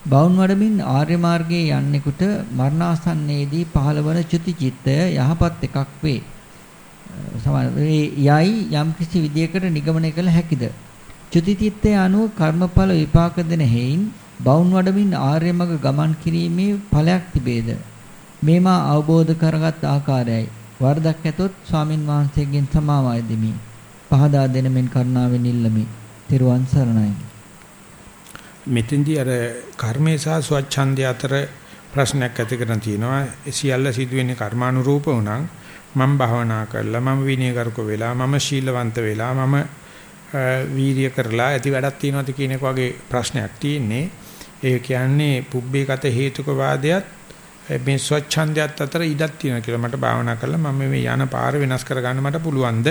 බවුන් වඩමින් ආර්ය මාර්ගයේ යන්නෙකුට මරණාසන්නයේදී පහළවන චුති චිත්තය යහපත් එකක් වේ. සමාන යයි යම් කිසි විදියකට නිගමනය කළ හැකිද? චුතිචිත්තය අනුව කර්මඵල විපාක දෙන හේයින් බවුන් වඩමින් ආර්ය මඟ ගමන් කිරීමේ ඵලයක් තිබේද? මේමා අවබෝධ කරගත් ආකාරයයි. වරදක් ඇතොත් ස්වාමින් වහන්සේගෙන් සමාව දෙමි. පහදා දෙන මෙන් කරුණාවෙන් ඉල්ලමි. තෙරුවන් සරණයි.
මෙතෙන්දී අර කර්මේ සහ ස්වච්ඡන්දය අතර ප්‍රශ්නයක් ඇති කරන තියෙනවා. සියල්ල සිදුවෙන්නේ කර්මානුරූපව නම් මම භවනා කරලා මම විනයගරුක වෙලා මම ශීලවන්ත වෙලා මම වීරිය කරලා ඇති වැඩක් තියනවාද කියන එක වගේ ප්‍රශ්නයක් තියෙන්නේ. ඒ කියන්නේ පුබ්බේගත හේතුක වාදයත් මේ ස්වච්ඡන්දයත් අතර ඉඩක් තියෙනවා කියලා මට භාවනා කරලා මම මේ යන පාර වෙනස් කරගන්න මට පුළුවන්ද?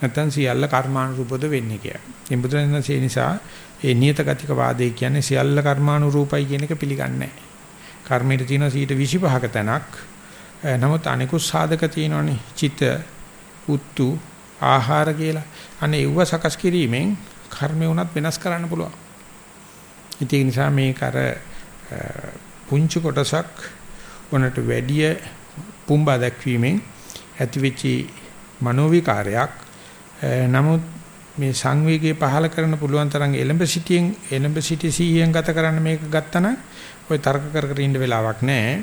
නැත්නම් සියල්ල කර්මානුරූපද වෙන්නේ කියලා. මේ බුදුරජාණන්සේ නිසා ඒ නියත ගතික වාදය කියන්නේ සියල්ල කර්මානුරූපයි කියන එක පිළිගන්නේ නැහැ. කර්මයට තියෙන 25ක තැනක්. නමුත් අනිකුත් සාධක තියෙනවනේ. චිත්ත, උත්තු, ආහාර කියලා. අනේ ඒව සකස් කිරීමෙන් කර්මය උනත් වෙනස් කරන්න පුළුවන්. ඒ නිසා මේක අර පුංචි කොටසක් උනට වැඩි පුම්බා දැක්වීමෙන් ඇතිවෙච්ච මනෝවිකාරයක් නමුත් මේ සංවේගය පහල කරන්න පුළුවන් තරම් එලඹ සිටියෙන් එලඹ සිටි සීයෙන් ගත කරන්න මේක ගත්තනම් ඔය තර්ක කර කර ඉන්න වෙලාවක් නැහැ.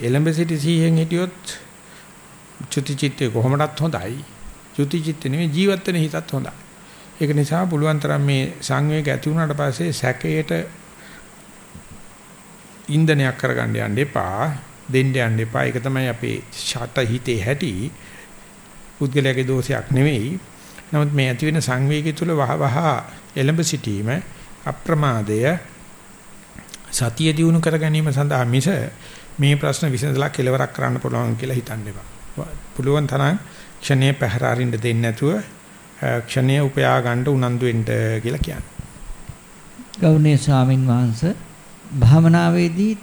එලඹ සිටි සීයෙන් හිටියොත් චුති චිත්තේ කොහොමදත් හොඳයි. චුති චිත්තේ නෙමෙයි ජීවත් වෙන හිතත් හොඳයි. ඒක නිසා පුළුවන් තරම් මේ සංවේග ඇති වුණාට පස්සේ සැකයට ඉන්ධනයක් කරගන්න යන්න එපා. දෙන්න යන්න එපා. ඒක තමයි අපේ ෂට හිතේ හැටි. පුද්ගලයාගේ දෝෂයක් නෙවෙයි. නමුත් මේ ඇති වෙන සංවේගය තුල වහවහ එළඹ සිටීම අප්‍රමාදය සතිය දිනු කර ගැනීම සඳහා මිස මේ ප්‍රශ්න විසඳලා කෙලවරක් කරන්න පුළුවන් කියලා හිතන්න එපා. පුළුවන් තරම් ක්ෂණයේ පැහැර අරින්න දෙන්නේ නැතුව ක්ෂණයේ උපයා ගන්න උනන්දු වෙන්න කියලා කියන්නේ.
ගෞණීය ස්වාමින් වහන්සේ භාවනාවේදී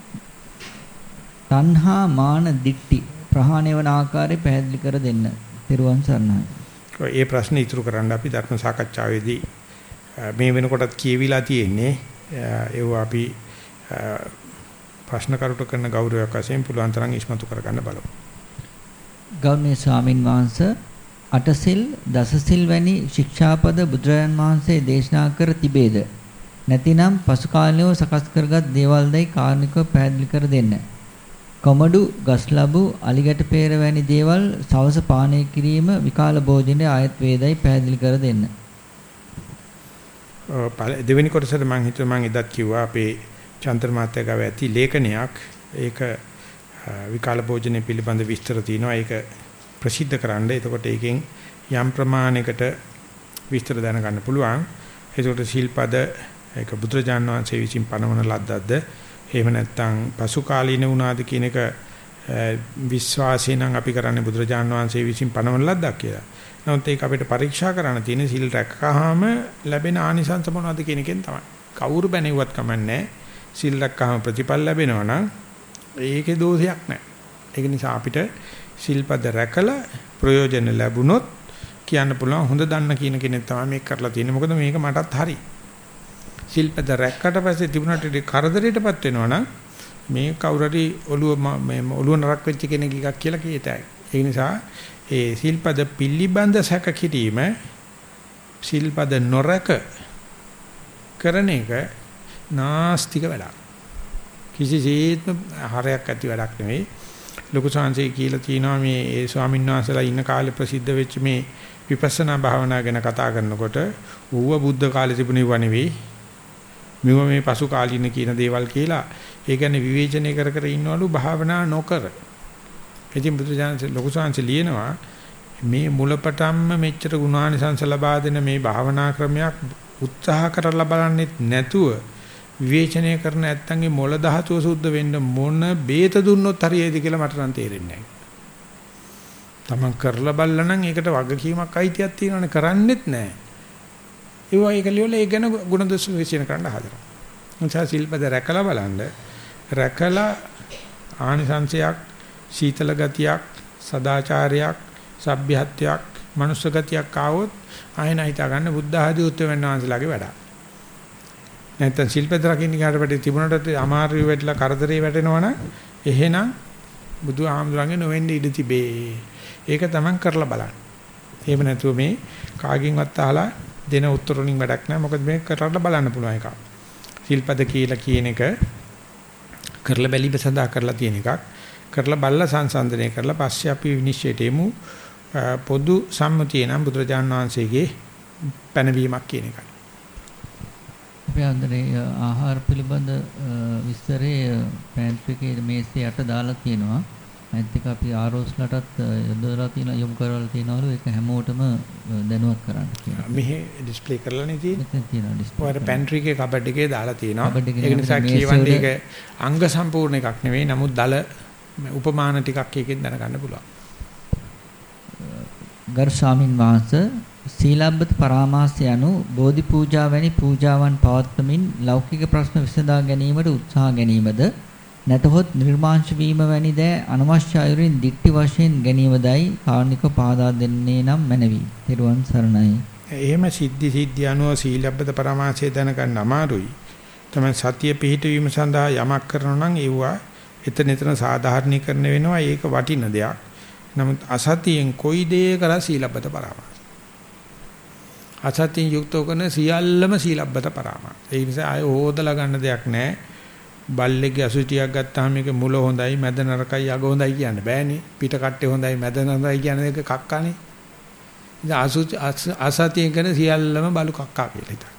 තණ්හා මාන දිට්ටි ප්‍රහාණය වන ආකාරය පැහැදිලි කර දෙන්න. පෙරුවන් සරණයි.
ඒ ප්‍රශ්නේ ඉතුරු කරන්න අපි ධර්ම සාකච්ඡාවේදී මේ වෙනකොටත් කියවිලා තියෙන්නේ ඒව අපි ප්‍රශ්න කරුට කරන ගෞරවයක් වශයෙන් පුළුවන් තරම් ඉස්මතු කරගන්න බලමු.
ගෞරවනීය ස්වාමින් වහන්සේ අටසිල් දසසිල් වැනි ශික්ෂාපද බුදුරජාන් වහන්සේ දේශනා කර තිබේද? නැතිනම් පසු කාලීනව සකස් කරගත් දේවල්දයි කාරණිකව පැහැදිලි කර දෙන්න. කොමඩු, ගස්ලබු, අලිගැට peer වැනි දේවල් සවස පානය කිරීම විකාල භෝජනයේ ආයත් වේදයි පැහැදිලි කර දෙන්න.
දෙවෙනි කොටසට මම හිතුවා මම එදත් කිව්වා අපේ චන්ද්‍ර මාත්‍ය ගාව ඇති ලේඛනයක් ඒක විකාල භෝජනයේ පිළිබඳ විස්තර තියෙනවා ඒක ප්‍රසිද්ධ කරන්න. එතකොට ඒකෙන් යම් ප්‍රමාණයකට විස්තර දැනගන්න පුළුවන්. එතකොට ශිල්පද ඒක බුදුරජාන් වහන්සේ විසින් පනවන ලද්දක්ද එහෙම නැත්නම් පසු කාලීන වුණාද කියන එක විශ්වාසයෙන් අපි කරන්නේ බුදුරජාන් වහන්සේ විසින් පනවන ලද්දක් කියලා. නමුත් ඒක අපිට පරීක්ෂා කරන්න තියෙන සිල් රැක්කහම ලැබෙන ආනිසංස මොනවද කියන එකෙන් තමයි. කවුරු බැනෙව්වත් කමන්නේ සිල් රැක්කහම ප්‍රතිඵල ලැබෙනවා නම් ඒකේ දෝෂයක් නැහැ. ඒක නිසා අපිට සිල්පද රැකලා ප්‍රයෝජන ලැබුණොත් කියන්න පුළුවන් හොඳ දන්න කියන කෙනෙක් තමයි මේක කරලා තියෙන්නේ. මොකද මේක මටත් හරි. ශිල්පද රැක්කට පස්සේ තිබුණට කරදරයටපත් වෙනවා නම් මේ කවුරුරි ඔළුව මේ ඔළුව නරක් වෙච්ච කෙනෙක් එකක් කියලා කියතයි. ඒ නිසා ඒ ශිල්පද පිළිබඳ සැක කිරීම ශිල්පද නොරක කරන එක නාස්තික වැඩක්. කිසිසේත්ම හරයක් ඇති වැඩක් නෙවෙයි. ලොකු සංසය කියලා තියෙනවා මේ ඒ ස්වාමීන් වහන්සේලා ඉන්න කාලේ ප්‍රසිද්ධ වෙච්ච මේ විපස්සනා භාවනා ගැන කතා කරනකොට ඌව බුද්ධ කාලේ තිබුණේව නෙවෙයි මෙව මේ පසු කාලින කියන දේවල් කියලා ඒ කියන්නේ විවේචනය කර කර ඉන්නවලු භාවනා නොකර. ඉතින් බුදුජානක ලොකු සංසි ලියනවා මේ මුලපටන්ම මෙච්චර ගුණානිසංස ලබා දෙන මේ භාවනා ක්‍රමයක් උත්සාහ කරලා බලන්නෙත් නැතුව විවේචනය කරන ඇත්තන්ගේ මොළ ධාතුව සුද්ධ වෙන්න මොන බේත දුන්නොත් හරියයිද කියලා මට නම් තේරෙන්නේ නැහැ. තමන් කරලා බලලා නම් ඒකට වගකීමක් අයිතියක් තියෙනවනේ කරන්නෙත් නැහැ. ඒවා ඒක ලියවල ඒ ගැන ගුණ දොස් විශ්ලේෂණය කරන්න හදනවා. නිසා සිල්පද රැකලා බලන්න රැකලා ආනිසංශයක් සීතල ගතියක් සදාචාරයක් සભ્યත්වයක් මනුෂ්‍ය ගතියක් ආවොත් ආයෙන හිතා ගන්න බුද්ධ ආදී උත්තරමන් වහන්සේලාගේ වැඩ. නැත්තම් සිල්පද රකින්න ගියාට පස්සේ තිබුණට අමාරු වෙట్లా කරදරේ වැටෙනවනම් එහෙනම් බුදු ආමඳුරන්ගේ නොවෙන්න ඉඩ තිබේ. ඒක තමන් කරලා බලන්න. එහෙම නැතුව මේ කාගෙන්වත් අහලා දෙන උත්තර වලින් වැඩක් නැහැ. මොකද මේක කරලා බලන්න පුළුවන් එකක්. සිල්පද කියලා කියන එක කරලා බැලිබ සඳහා කරලා තියෙන එකක්. කරලා බල්ලා සංසන්දනය කරලා පස්සේ අපි විනිශ්චයට එමු. පොදු සම්මුතිය නම් බුදුරජාණන් වහන්සේගේ පැනවීමක් කියන එකයි.
අපි අන්දරේ ආහාර පිළිබඳ විස්තරේ පැන්ට්‍රි එකේ මේසේ යට දාලා තියෙනවා. අනිත් එක අපි ආරෝස්ලටත් යොදලා තියෙන යොමු කරලා තියෙනවලු ඒක හැමෝටම දැනුවත් කරන්න කියනවා.
මෙහි ඩිස්ප්ලේ කරලානේ තියෙන්නේ.
මෙතන තියෙනවා ඩිස්ප්ලේ.
ඔය පැන්ට්‍රි එකේ කබඩ් එකේ දාලා තියෙනවා. ඒක නිසා කියවන්නේ ඒක අංග සම්පූර්ණ එකක් නෙවෙයි. නමුත් දල උපමාන ටිකක් එකෙන් දැනගන්න පුළුවන්.
ගරු ස්වාමින් වහන්සේ සීලබ්බත පරාමාස යනු බෝධි පූජා වැනි පූජාවන් පවත්වමින් ලෞකික ප්‍රශ්න විසඳා ගැනීමට උත්සාහ ගැනීමද නැතහොත් නිර්මාංශ වීම වැනි දෑ අනවශ්‍ය අයුරින් දික්ටි වශයෙන් ගැනීමදයි කාරණික පාදා දෙන්නේ නම් මැනවි. තෙරුවන් සරණයි.
එහෙම සිද්ධි සිද්ධි අනුව සීලබ්බත පරමාසය දැනගන්න අමාරුයි. තමයි සතිය පිහිටවීම සඳහා යමක් කරනවා නම් ඒවා එතන එතන සාධාරණීකරණය වෙනවා. ඒක වටින දෙයක්. නමුත් අසතියෙන් කොයි දේ කරා සීලබ්බත පරමාස. අසතියෙන් යුක්තව කරන සියල්ලම සීලබ්බත පරමාස. ඒ නිසා ආය හොදලා ගන්න දෙයක් නැහැ. බල්ලෙක්ගේ අසුචියක් ගත්තාම මේක මුල හොඳයි මැද නරකයි අග හොඳයි කියන්න බෑනේ. පිට කට්ටේ හොඳයි මැද නරකයි කියන එක කක්කානේ. ඉතින් අසුචි අසතියෙන් කරන සියල්ලම බලු කක්කා කියලා හිතන්න.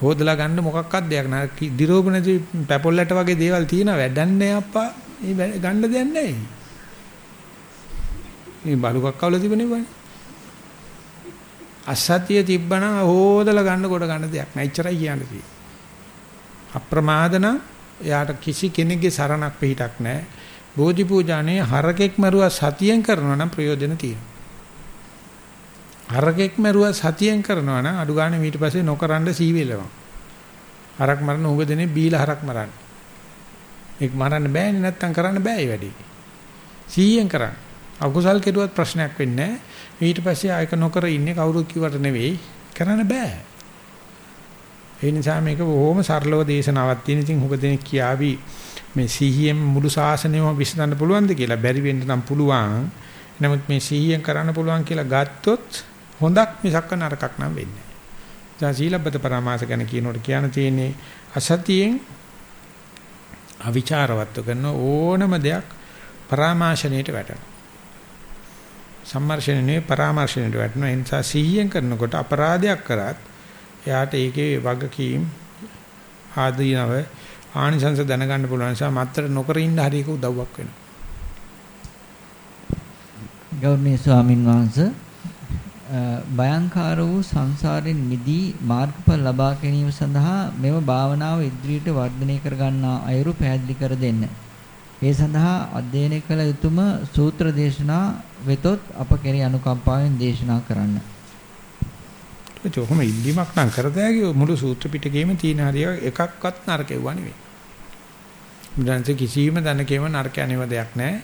හොදලා ගන්න මොකක්වත් දෙයක් නෑ. දිරෝපණති පැපොල්ලට වගේ දේවල් තියෙන වැඩන්නේ අප්පා. මේ ගන්න දෙයක් නෑ. මේ බලු කක්කවල තිබුණේ බෑ. අසතිය තිබ්බනම් හොදලා ගන්න කොට ගන්න දෙයක් නෑ. එච්චරයි කියන්නේ තියෙන්නේ. අප්‍රමාද නම් එයාට කිසි කෙනෙකුගේ සරණක් පිටක් නැහැ. බෝධි පූජානේ හරකෙක් මරුවා සතියෙන් කරනවා නම් ප්‍රයෝජන තියෙනවා. හරකෙක් මරුවා සතියෙන් කරනවා නම් අඩු ගන්න ඊට පස්සේ නොකරන්න සීවෙලනවා. හරක් මරන උග දෙනේ බීලා හරක් මරන්න. ඒක මරන්න බෑනේ නැත්තම් කරන්න බෑ ඒ වැඩේ. සීයෙන් කරන්න. අකුසල් කෙරුවත් ප්‍රශ්නයක් වෙන්නේ නැහැ. ඊට පස්සේ ආයක නොකර ඉන්නේ කවුරුත් කිව්වට නෙවෙයි කරන්න බෑ. ඒ නිසා මේක බොහොම සරලව දේශනාවක් තියෙන. ඉතින් හුඟ දෙනෙක් කියාවි මේ සිහියෙන් මුළු ශාසනයම විසඳන්න පුළුවන්ද කියලා බැරි වෙන්න නම් පුළුවන්. නමුත් මේ සිහියෙන් කරන්න පුළුවන් කියලා ගත්තොත් හොඳක් මිසක් නරකක් නම් වෙන්නේ නැහැ. සීලබ්බත පරමාස ගැන කියනකොට කියන්න තියෙන්නේ අසතියෙන් අවිචාරවත්ව කරන ඕනම දෙයක් පරාමාශණයට වැටෙනවා. සම්මර්ෂණේ පරාමර්ශණයට වැටෙනවා. ඒ නිසා සිහියෙන් කරනකොට අපරාධයක් කරත් එයාට ඒකේ වගකීම් ආදීනව ආනිසංස දැනගන්න පුළුවන් නිසා මත්තර නොකර ඉන්න හරියක උදව්වක් වෙනවා.
ගෞරවනීය ස්වාමින් වහන්සේ භයංකාර වූ සංසාරෙන් මිදී මාර්ගඵල ලබා ගැනීම සඳහා මෙම භාවනාව ඉදිරියට වර්ධනය කර ගන්නා අයුරු පැහැදිලි කර දෙන්න. ඒ සඳහා අධ්‍යයනය කළ යුතුම සූත්‍ර දේශනා වෙතොත් අප කෙරෙහි අනුකම්පාවෙන් දේශනා කරන්න.
ඒක කොහොම ඉල්ලීමක් නම් කරදෑගේ මුළු සූත්‍ර පිටකේම තියෙන හරිය එකක්වත් නරකෙවුවා නෙවෙයි. බුදුන්සේ කිසිම දැනකේම නරක අනිව දෙයක් නැහැ.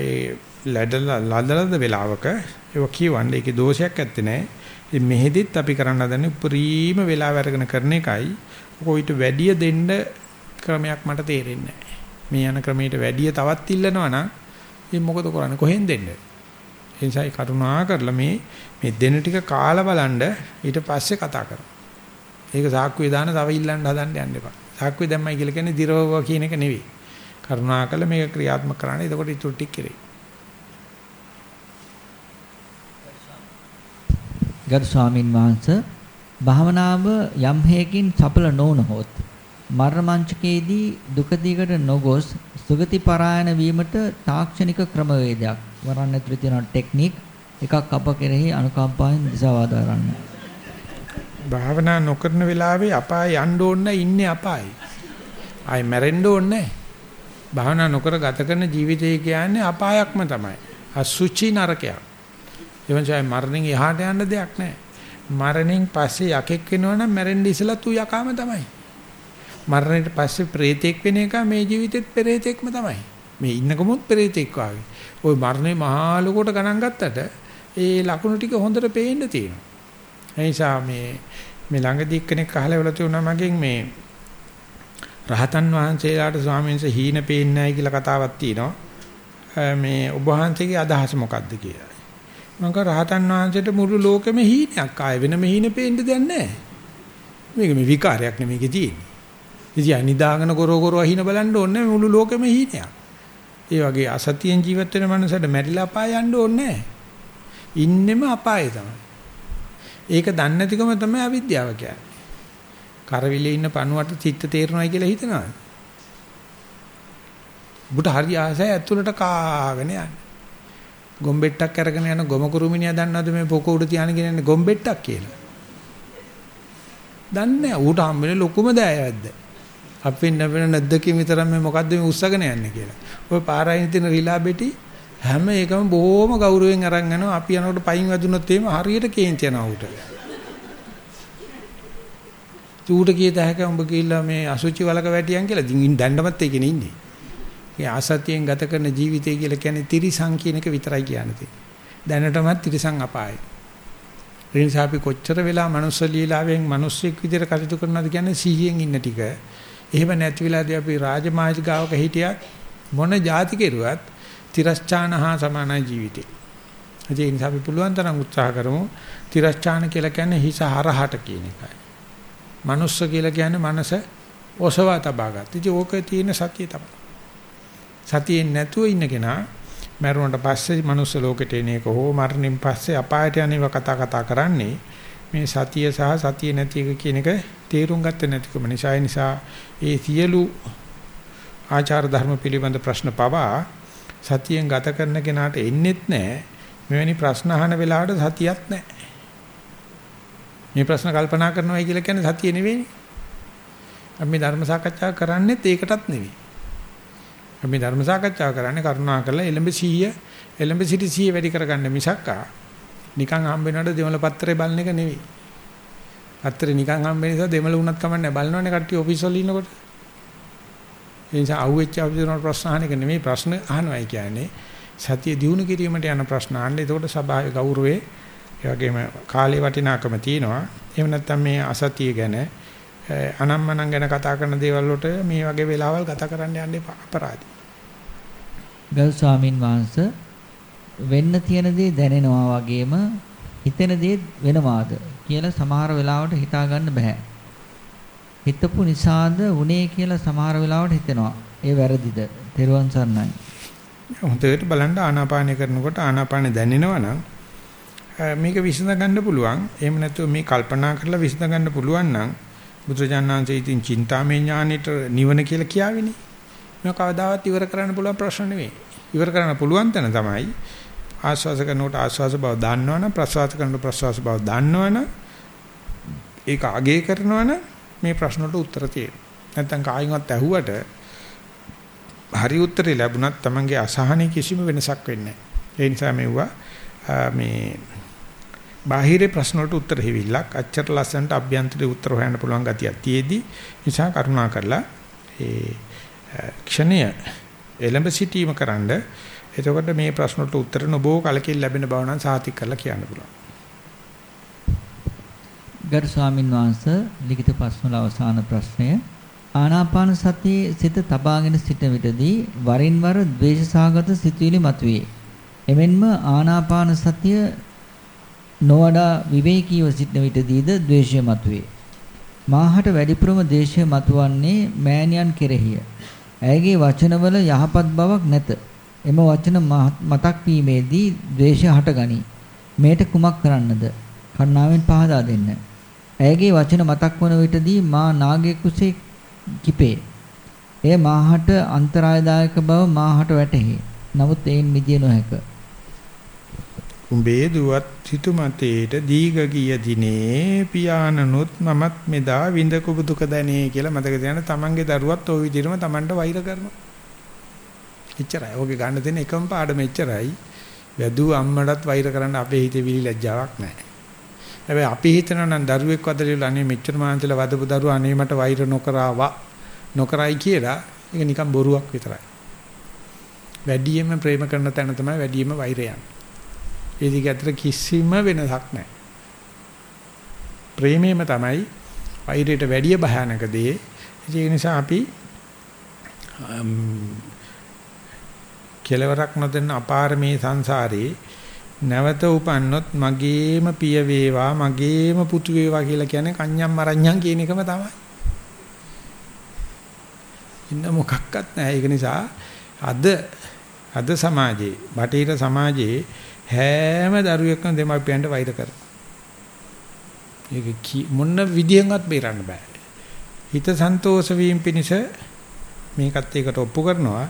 ඒ ලැඩලා ලදලද වෙලාවක ඒක කියවන්නේ ඒකේ දෝෂයක් ඇත්තේ නැහැ. ඉතින් මෙහෙදිත් අපි කරන්න හදන්නේ උපරිම වෙලාව අරගෙන කරන එකයි. කොයිට වැඩිය දෙන්න ක්‍රමයක් මට තේරෙන්නේ නැහැ. මේ යන ක්‍රමයට වැඩිය තවත් ඉල්ලනවා නම් ඉතින් මොකද කරන්නේ කොහෙන් දෙන්නේ? ඒ නිසා කරුණා කරලා මේ මේ දෙන ටික කාලා බලන්න ඊට පස්සේ කතා කරමු. ඒක සාක්කුවේ දාන තව ඉල්ලන්න හදන්න යන්න එපා. සාක්කුවේ දැම්මයි කියලා කියන්නේ දිරවව කියන එක නෙවෙයි. කරුණා කළ මේක ක්‍රියාත්මක කරන්න. එතකොට ඊටු ටික කෙරේ.
ගරු ස්වාමින් වහන්සේ භාවනාව යම් හේකින් සඵල නොවන හොත් මරණ මංචකයේදී දුක දිගට නොගොස් සුගති පරායන වීමට තාක්ෂණික ක්‍රමවේදයක් වරන් ඇතුළේ තියෙන ටෙක්නික් එකක් අප කෙරෙහි අනුකම්පාවෙන් දිසාවාදා ගන්න.
භාවනා නොකරන වෙලාවේ අපාය යන්න ඕන ඉන්නේ අපායි. ආයි මැරෙන්න ඕනේ භාවනා නොකර ගත කරන ජීවිතය කියන්නේ අපායක්ම තමයි. අසුචි නරකයක්. එවන්සයි මරණයෙන් එහාට යන්න දෙයක් නැහැ. මරණයෙන් පස්සේ යකෙක් වෙනවනම් මැරෙන්න ඉස්සලා තු යකාම තමයි. මරණයට පස්සේ ප්‍රේතෙක් වෙන එක මේ ජීවිතෙත් ප්‍රේතෙක්ම තමයි. මේ ඉන්නකමුත් ප්‍රේතෙක් වාගේ. ওই මරණය මහා ලොකෝට ගණන් ගත්තට ඒ ලකුණු ටික හොඳට පේන්න තියෙනවා. ඒ නිසා මේ මේ ළඟදී එක්කෙනෙක් අහලා ඉවල තුණා මගෙන් මේ රහතන් වහන්සේලාට ස්වාමීන් වහන්සේ හීන පේන්නේ නැහැ කියලා කතාවක් තියෙනවා. මේ ඔබ වහන්සේගේ අදහස මොකක්ද කියලා. මම කර රහතන් වහන්සේට මුළු ලෝකෙම හීනයක් ආය වෙනම හීනෙ පේන්න දෙයක් නැහැ. මේක මේ විකාරයක් නෙමෙයි තියෙන්නේ. ඉතින් අනිදාගෙන ගොරෝ ගොරෝ හින බලන්න ඕනේ මුළු ලෝකෙම හීනයක්. ඒ වගේ අසතියෙන් ජීවත් වෙන මනුස්සයට මැරිලා අපාය යන්න ඕනේ නැහැ. ඉන්නෙම අපායේ තමයි. ඒක දන්නේ නැතිකම තමයි අවිද්‍යාව කියන්නේ. කරවිලේ ඉන්න පණුවට චිත්ත තේරෙනවයි කියලා හිතනවා. බුට හරි ආසයි ඇතුළට කාගෙන යන්නේ. ගොම්බෙට්ටක් අරගෙන යන ගොම කුරුමිනියා දන්නවද මේ පොක උඩ තියාගෙන යන්නේ ගොම්බෙට්ටක් කියලා? දන්නේ නැහැ. ඌට හම්බෙන්නේ ලොකුම දෑයක්ද? අපින් නැවෙන නැද්දකින් විතරක් මේ මොකද්ද මේ උස්සගෙන යන්නේ කියලා. ඔය පාරායින් තියෙන රිලා බෙටි හැම එකම බොහොම ගෞරවයෙන් අරන් යනවා. අපි යනකොට පයින් වැදුනොත් එහෙම හරියට කේන්ති යනවා ඌට. ඌට කීත හැක උඹ කියලා මේ අසුචි වලක වැටියන් කියලා. ඉතින් දැන්නමත් ඒකනේ ඉන්නේ. ඒ ආසතියෙන් ගත කරන ජීවිතය කියලා කියන්නේ තිරිසං කියන එක විතරයි කියන්නේ. දැනටමත් තිරිසං අපායයි. ඒ නිසා අපි කොච්චර වෙලා මනුස්ස ලීලාවෙන් මිනිස්සෙක් විදිහට කටයුතු කරනවද කියන්නේ 100න් ඉන්න ටික. එහෙම නැති වෙලාදී අපි රාජමාජිකාවක හිටියත් මොන જાති කෙරුවත් තිරස්චාන හා සමානයි ජීවිතේ. ඒ නිසා අපි පුළුවන් තරම් උත්සාහ කරමු තිරස්චාන කියලා කියන්නේ හිස හරහට කියන එකයි. මනුස්ස කියලා කියන්නේ මනස ඔසවා තබා ගන්න. ඉතින් ඕකේ තියෙන සතිය තමයි. සතියෙන් නැතුව ඉන්න කෙනා මරුණට පස්සේ මනුස්ස ලෝකෙට එන එක හෝ මරණින් පස්සේ අපායට යන්නේව කතා කතා කරන්නේ මේ සතිය සහ සතිය නැති එක කියන එක තේරුම් ගත්තේ නැතිකම නිසා. ඒ නිසා ඒ සියලු ආචාර ධර්ම පිළිබඳ ප්‍රශ්න පවා සතියෙන් ගත කරන කෙනාට එන්නේත් නැහැ මෙවැනි ප්‍රශ්න අහන වෙලාවට සතියක් නැහැ මේ ප්‍රශ්න කල්පනා කරනවායි කියලා කියන්නේ සතිය නෙවෙයි. අපි ධර්ම සාකච්ඡා කරන්නේත් ඒකටත් නෙවෙයි. අපි ධර්ම සාකච්ඡා කරන්නේ කරුණා කරලා එලඹ 100 එලඹ සිටි 100 වැඩි කරගන්න මිසක්කා නිකන් හම්බ වෙනවට දෙමළ පත්‍රේ බලන එක නෙවෙයි. පත්‍රේ නිකන් හම්බ වෙන නිසා දෙමළ වුණත් කමන්නේ බලනවනේ කට්ටිය ඔෆිස් වල ඉන්නකොට. ඒ නිසා අහුවෙච්ච අපිට ප්‍රශ්න අහන එක නෙවෙයි ප්‍රශ්න අහනවායි කියන්නේ. සතිය දිනු කිරීමට යන ප්‍රශ්න අහන්න. ඒකට සභාවේ ගෞරවයේ ඒ වගේම කාලේ වටිනාකම තියෙනවා. එහෙම නැත්නම් මේ අසතිය ගැන අනම්මනම් ගැන කතා කරන දේවල් වලට මේ වගේ වෙලාවල් ගත කරන්න යන්නේ අපරාධයි.
ගල් ස්වාමින් වහන්සේ වෙන්න තියෙන දේ දැනෙනවා වගේම හිතෙන දේ වෙනවාද කියලා සමහර වෙලාවට හිතා ගන්න බෑ. හිතපු නිසාද උනේ කියලා සමහර වෙලාවට හිතෙනවා. ඒ වැරදිද? තෙරුවන් සරණයි.
හොඳට බලන්න ආනාපානය කරනකොට ආනාපානය දැනෙනවා නම් මේක විසඳ ගන්න පුළුවන්. එහෙම නැත්නම් මේ කල්පනා කරලා විසඳ ගන්න පුළුවන් නම් බුදුජානනාංශයේ ඉතින් චින්තාමය ඥානෙට නිවන කියලා කියාවිනේ. මේක කවදාවත් ඉවර කරන්න පුළුවන් ප්‍රශ්න නෙවෙයි. ඉවර කරන්න පුළුවන් තැන තමයි ආස්වාස කරනකොට ආස්වාස බව දන්නවනම් ප්‍රසවාස කරනකොට ප්‍රසවාස බව දන්නවනම් ඒක අගේ කරනවනම් මේ ප්‍රශ්න වලට උත්තර තියෙනවා. නැත්තම් කායින්වත් ඇහුවට හරි උත්තරේ ලැබුණත් Tamange අසහනෙ කිසිම වෙනසක් වෙන්නේ නැහැ. ඒ නිසා මෙවුවා මේ බාහිර ප්‍රශ්න වලට උත්තර හිවිල්ලක් අච්චර ලස්සනට අභ්‍යන්තරේ උත්තර හොයන්න පුළුවන් ගතියක් තියේදී නිසා කරුණා කරලා ඒ ක්ෂණය එළඹ සිටීම කරන්ඩ එතකොට මේ ප්‍රශ්න වලට උත්තර නොබෝ කලකින් ලැබෙන බව නම් සාතික කරලා කියන්න පුළුවන්.
ගරු ස්වාමින් වහන්සේ ලිඛිත ප්‍රශ්න වල අවසාන ප්‍රශ්නය ආනාපාන සතියේ සිත තබාගෙන සිටන විටදී වරින් වර ද්වේෂසහගත සිතුවිලි මතුවේ. එමෙන්ම ආනාපාන සතිය නොවඩා විවේකීව සිටන විටදීද ද්වේෂය මතුවේ. මාහට වැඩිපුරම ද්වේෂය මතුවන්නේ මෑණියන් කෙරෙහිය. ඇයගේ වචනවල යහපත් බවක් නැත. එම වචන මතක් වීමේදී ද්වේෂය හටගනී. මේට කුමක් කරන්නද? කරුණාවෙන් පහදා දෙන්න. ඇයගේ වචන මතක් වන විටදී මා නාගයෙකුසේ කිපේ. එය මාහට අන්තරායදායක බව මාහට වැටහි. නමුත් එයින් මිදිය නොහැක.
උඹේ දුවත් සිතුමතේට දීග ගිය දිනේ පියාණනුත් මමත් මෙදා විඳ කුබුදුක දැනේ කියලා මතක තියාගෙන තමන්ගේ දරුවත් ওই විදිහටම තමන්ට වෛර කරනවා. එච්චරයි. ඔගේ ගන්න දෙන එකම පාඩම එච්චරයි. වැදු අම්මටත් වෛර කරන්න අපේ හිතේ විලි ලැජ්ජාවක් නැහැ. හැබැයි අපි හිතනවා නම් දරුවෙක් වදලිලා අනේ මෙච්චර මාන්තිලා වදපු දරුවා අනේ මට වෛර නොකරවා නොකරයි කියලා ඒක නිකන් බොරුවක් විතරයි. වැඩියෙන්ම ප්‍රේම කරන තැන තමයි වැඩියෙන්ම වෛරය යන්නේ. ඒ දෙක අතර කිසිම වෙනසක් නැහැ. ප්‍රේමයම තමයි වෛරයට වැඩිය භයානක දේ. ඒ නිසා අපි කෙලවරක් නොදෙන්න අපාර මේ සංසාරේ නැවත උපන්නොත් මගේම පිය වේවා මගේම පුතු වේවා කියලා කියන්නේ කන්‍යම් මරඤ්ඤම් කියන එකම තමයි. ඉන්න මොකක්වත් නැහැ. ඒක නිසා අද අද සමාජයේ බටහිර සමාජයේ හැම දරුවෙක්ම දෙමාපියන්ට වෛර කරනවා. ඒක මොන විදියෙන්වත් බේරන්න බෑ. හිත සන්තෝෂ වීම පිණිස මේකත් ඒකට ඔප්පු කරනවා.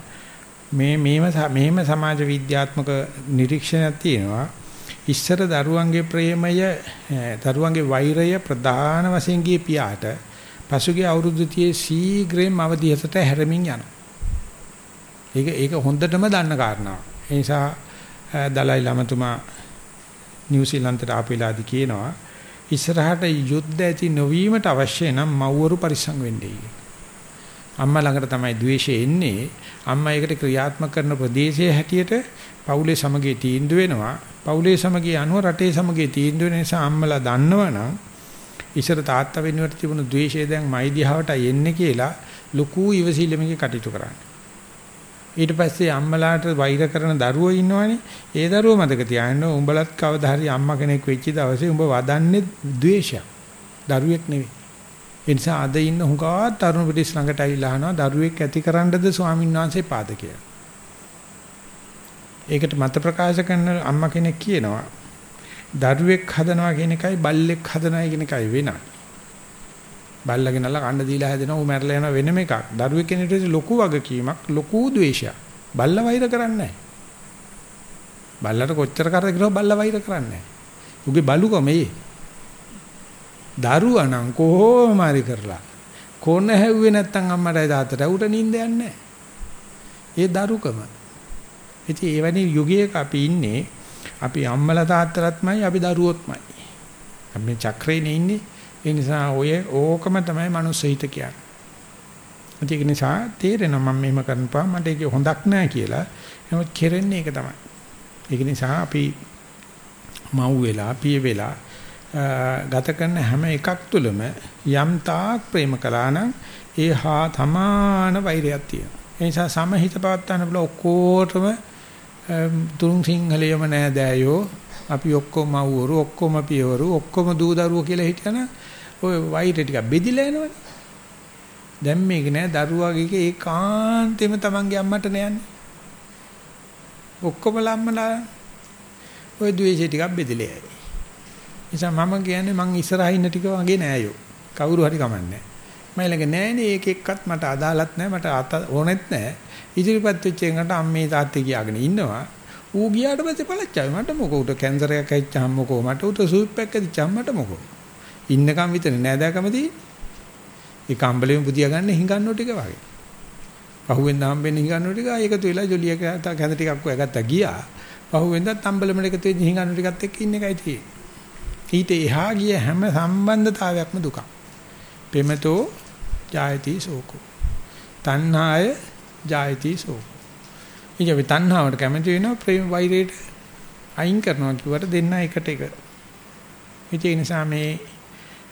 මේ මේම මේම සමාජ විද්‍යාත්මක නිරීක්ෂණයක් තියෙනවා. ඉස්සර දරුවන්ගේ ප්‍රේමය දරුවන්ගේ වෛරය ප්‍රධාන වශයෙන් ගිය පියාට පසුගිය අවුරුදු තියේ සීග්‍රේම අවදිහසට හැරමින් යනවා. ඒක ඒක හොඳටම දන්න කාරණාවක්. ඒ නිසා දලයි ළමතුමා නිව්සීලන්තයට ආපු වෙලාවදී කියනවා ඉස්සරහට යුද්ධ ඇති නොවීමට අවශ්‍ය නම් මව්වරු පරිස්සම් වෙන්නේ. අම්මා ළඟට තමයි ද්වේෂය එන්නේ. අම්මා ඒකට ක්‍රියාත්මක කරන ප්‍රදේශයේ හැටියට පවුලේ සමගිය තීන්දුව වෙනවා. පවුලේ සමගිය අනුව රටේ සමගිය තීන්දුව වෙන නිසා අම්මලා දන්නවනම් ඉස්සර තාත්තා වෙනුවට තිබුණු ද්වේෂය දැන් මයි දිහාවට එන්නේ කියලා ලොකු ඉවසිල්ලමකින් කටයුතු කරන්නේ. ඊට පස්සේ අම්මලාට වෛර කරන දරුවෝ ඉන්නවනේ. ඒ දරුවෝ මතක තියාගන්න උඹලත් කවදා හරි අම්මා කෙනෙක් වෙච්ච දවසේ උඹ වදන්නේ ද්වේෂයක්. දරුවෙක් නෙවෙයි. ඒ නිසා අද ඉන්න හුඟා තරුණ පිටිස් ළඟට ඇවිල්ලා අහනවා දරුවෙක් ඇතිකරන්නද ස්වාමීන් වහන්සේ පාද කියලා. ඒකට මත ප්‍රකාශ කරන අම්මා කෙනෙක් කියනවා දරුවෙක් හදනවා කියන එකයි බල්ලෙක් හදනවා කියන එකයි වෙනයි. බල්ලගෙන නල්ල කන්න දීලා හැදෙනවා ඌ මැරලා යනවා වෙනම එකක්. දරුවෙක් කෙනෙකුට ලොකු වගකීමක් ලොකු ද්වේෂයක්. බල්ල වෛර කරන්නේ බල්ලට කොච්චර කරද කියලා බල්ල වෛර කරන්නේ උගේ බලුකම ඒ. දරුවා නම් කොහොම හරි කරලා කොන හැව්වේ නැත්තම් අම්මටයි තාත්තට උට නිින්ද යන්නේ ඒ දරුකම. ඉතින් ඒ වැනි යුගයක අපි ඉන්නේ අපි අම්මලා තාත්තලාත්මයි අපි දරුවොත්මයි. අපි චක්‍රේනේ ඉන්නේ. ඒ නිසා ඔය ඕකම තමයි මනුස්ස හිත කියන්නේ. ඒක නිසා තේරෙනවා මම මෙහෙම කරනපා මට ඒක හොඳක් නෑ කියලා. නමුත් කෙරෙන්නේ ඒක තමයි. ඒක නිසා අපි මව් වෙලා පිය වෙලා ගත කරන හැම එකක් තුළම යම් තාක් ප්‍රේම කළා නම් ඒ හා තමාන වෛරයක් තියෙනවා. ඒ නිසා සමහිත පවත්තන බල ඔක්කොටම තුන් සිංහලියම නෑ දෑයෝ අපි ඔක්කොම මව්වරු ඔක්කොම පියවරු ඔක්කොම දූ දරුවෝ කියලා හිතන ඔය වෛරය ටික බෙදිලා යනවනේ. දැන් මේක නෑ දරුවාගේ ඒකාන්තෙම තමන්ගේ අම්මට නෑන්නේ. ඔක්කොම ලම්මලා ඔය ද්වේෂය ටිකක් බෙදලා යයි. නිසා මම කියන්නේ මං ඉස්සරහා ඉන්න ටික වගේ නෑයෝ. කවුරු හරි කමන්නේ. මම ළඟ නෑනේ ඒක එක්කත් මට අදාළත් නෑ මට ඕනෙත් නෑ. ඉදිරිපත් වෙච්ච එකට අම්මේ තාත්තේ කියාගෙන ඉන්නවා. ඌ ගියාට පස්සේ පළච්චාවේ මට මොකෝ උට කැන්සර් එකක් ඇවිච්චාම මොකෝ මට උට සූප් එකක් ඇවිච්චාම මට මොකෝ ඉන්නකම් විතරනේ නෑදෑකම තියෙන්නේ. ඒ කම්බලෙම පුදියා ගන්න හිඟන්නෝ ටික වගේ. පහුවෙන්ද හම්බෙන්න හිඟන්නෝ ටික එකතු වෙලා ජොලිය කැඳ ටිකක් ඔයගත්තා ගියා. පහුවෙන්ද තම්බලෙම එකතු වෙච්ච හිඟන්නෝ ටිකත් එක්ක ඉන්න එකයි තියෙන්නේ. ඊට එහා ගිය හැම සම්බන්ධතාවයක්ම දුකක්. පෙමතෝ ජායති සෝකෝ. තණ්හාය ජායති සෝකෝ. ඉතින් අපි තණ්හාවට කැමති වෙනවා ප්‍රේම වෛරයට අයින් කරනවා කිව්වට දෙන්න එකට එක. ඒ නිසා මේ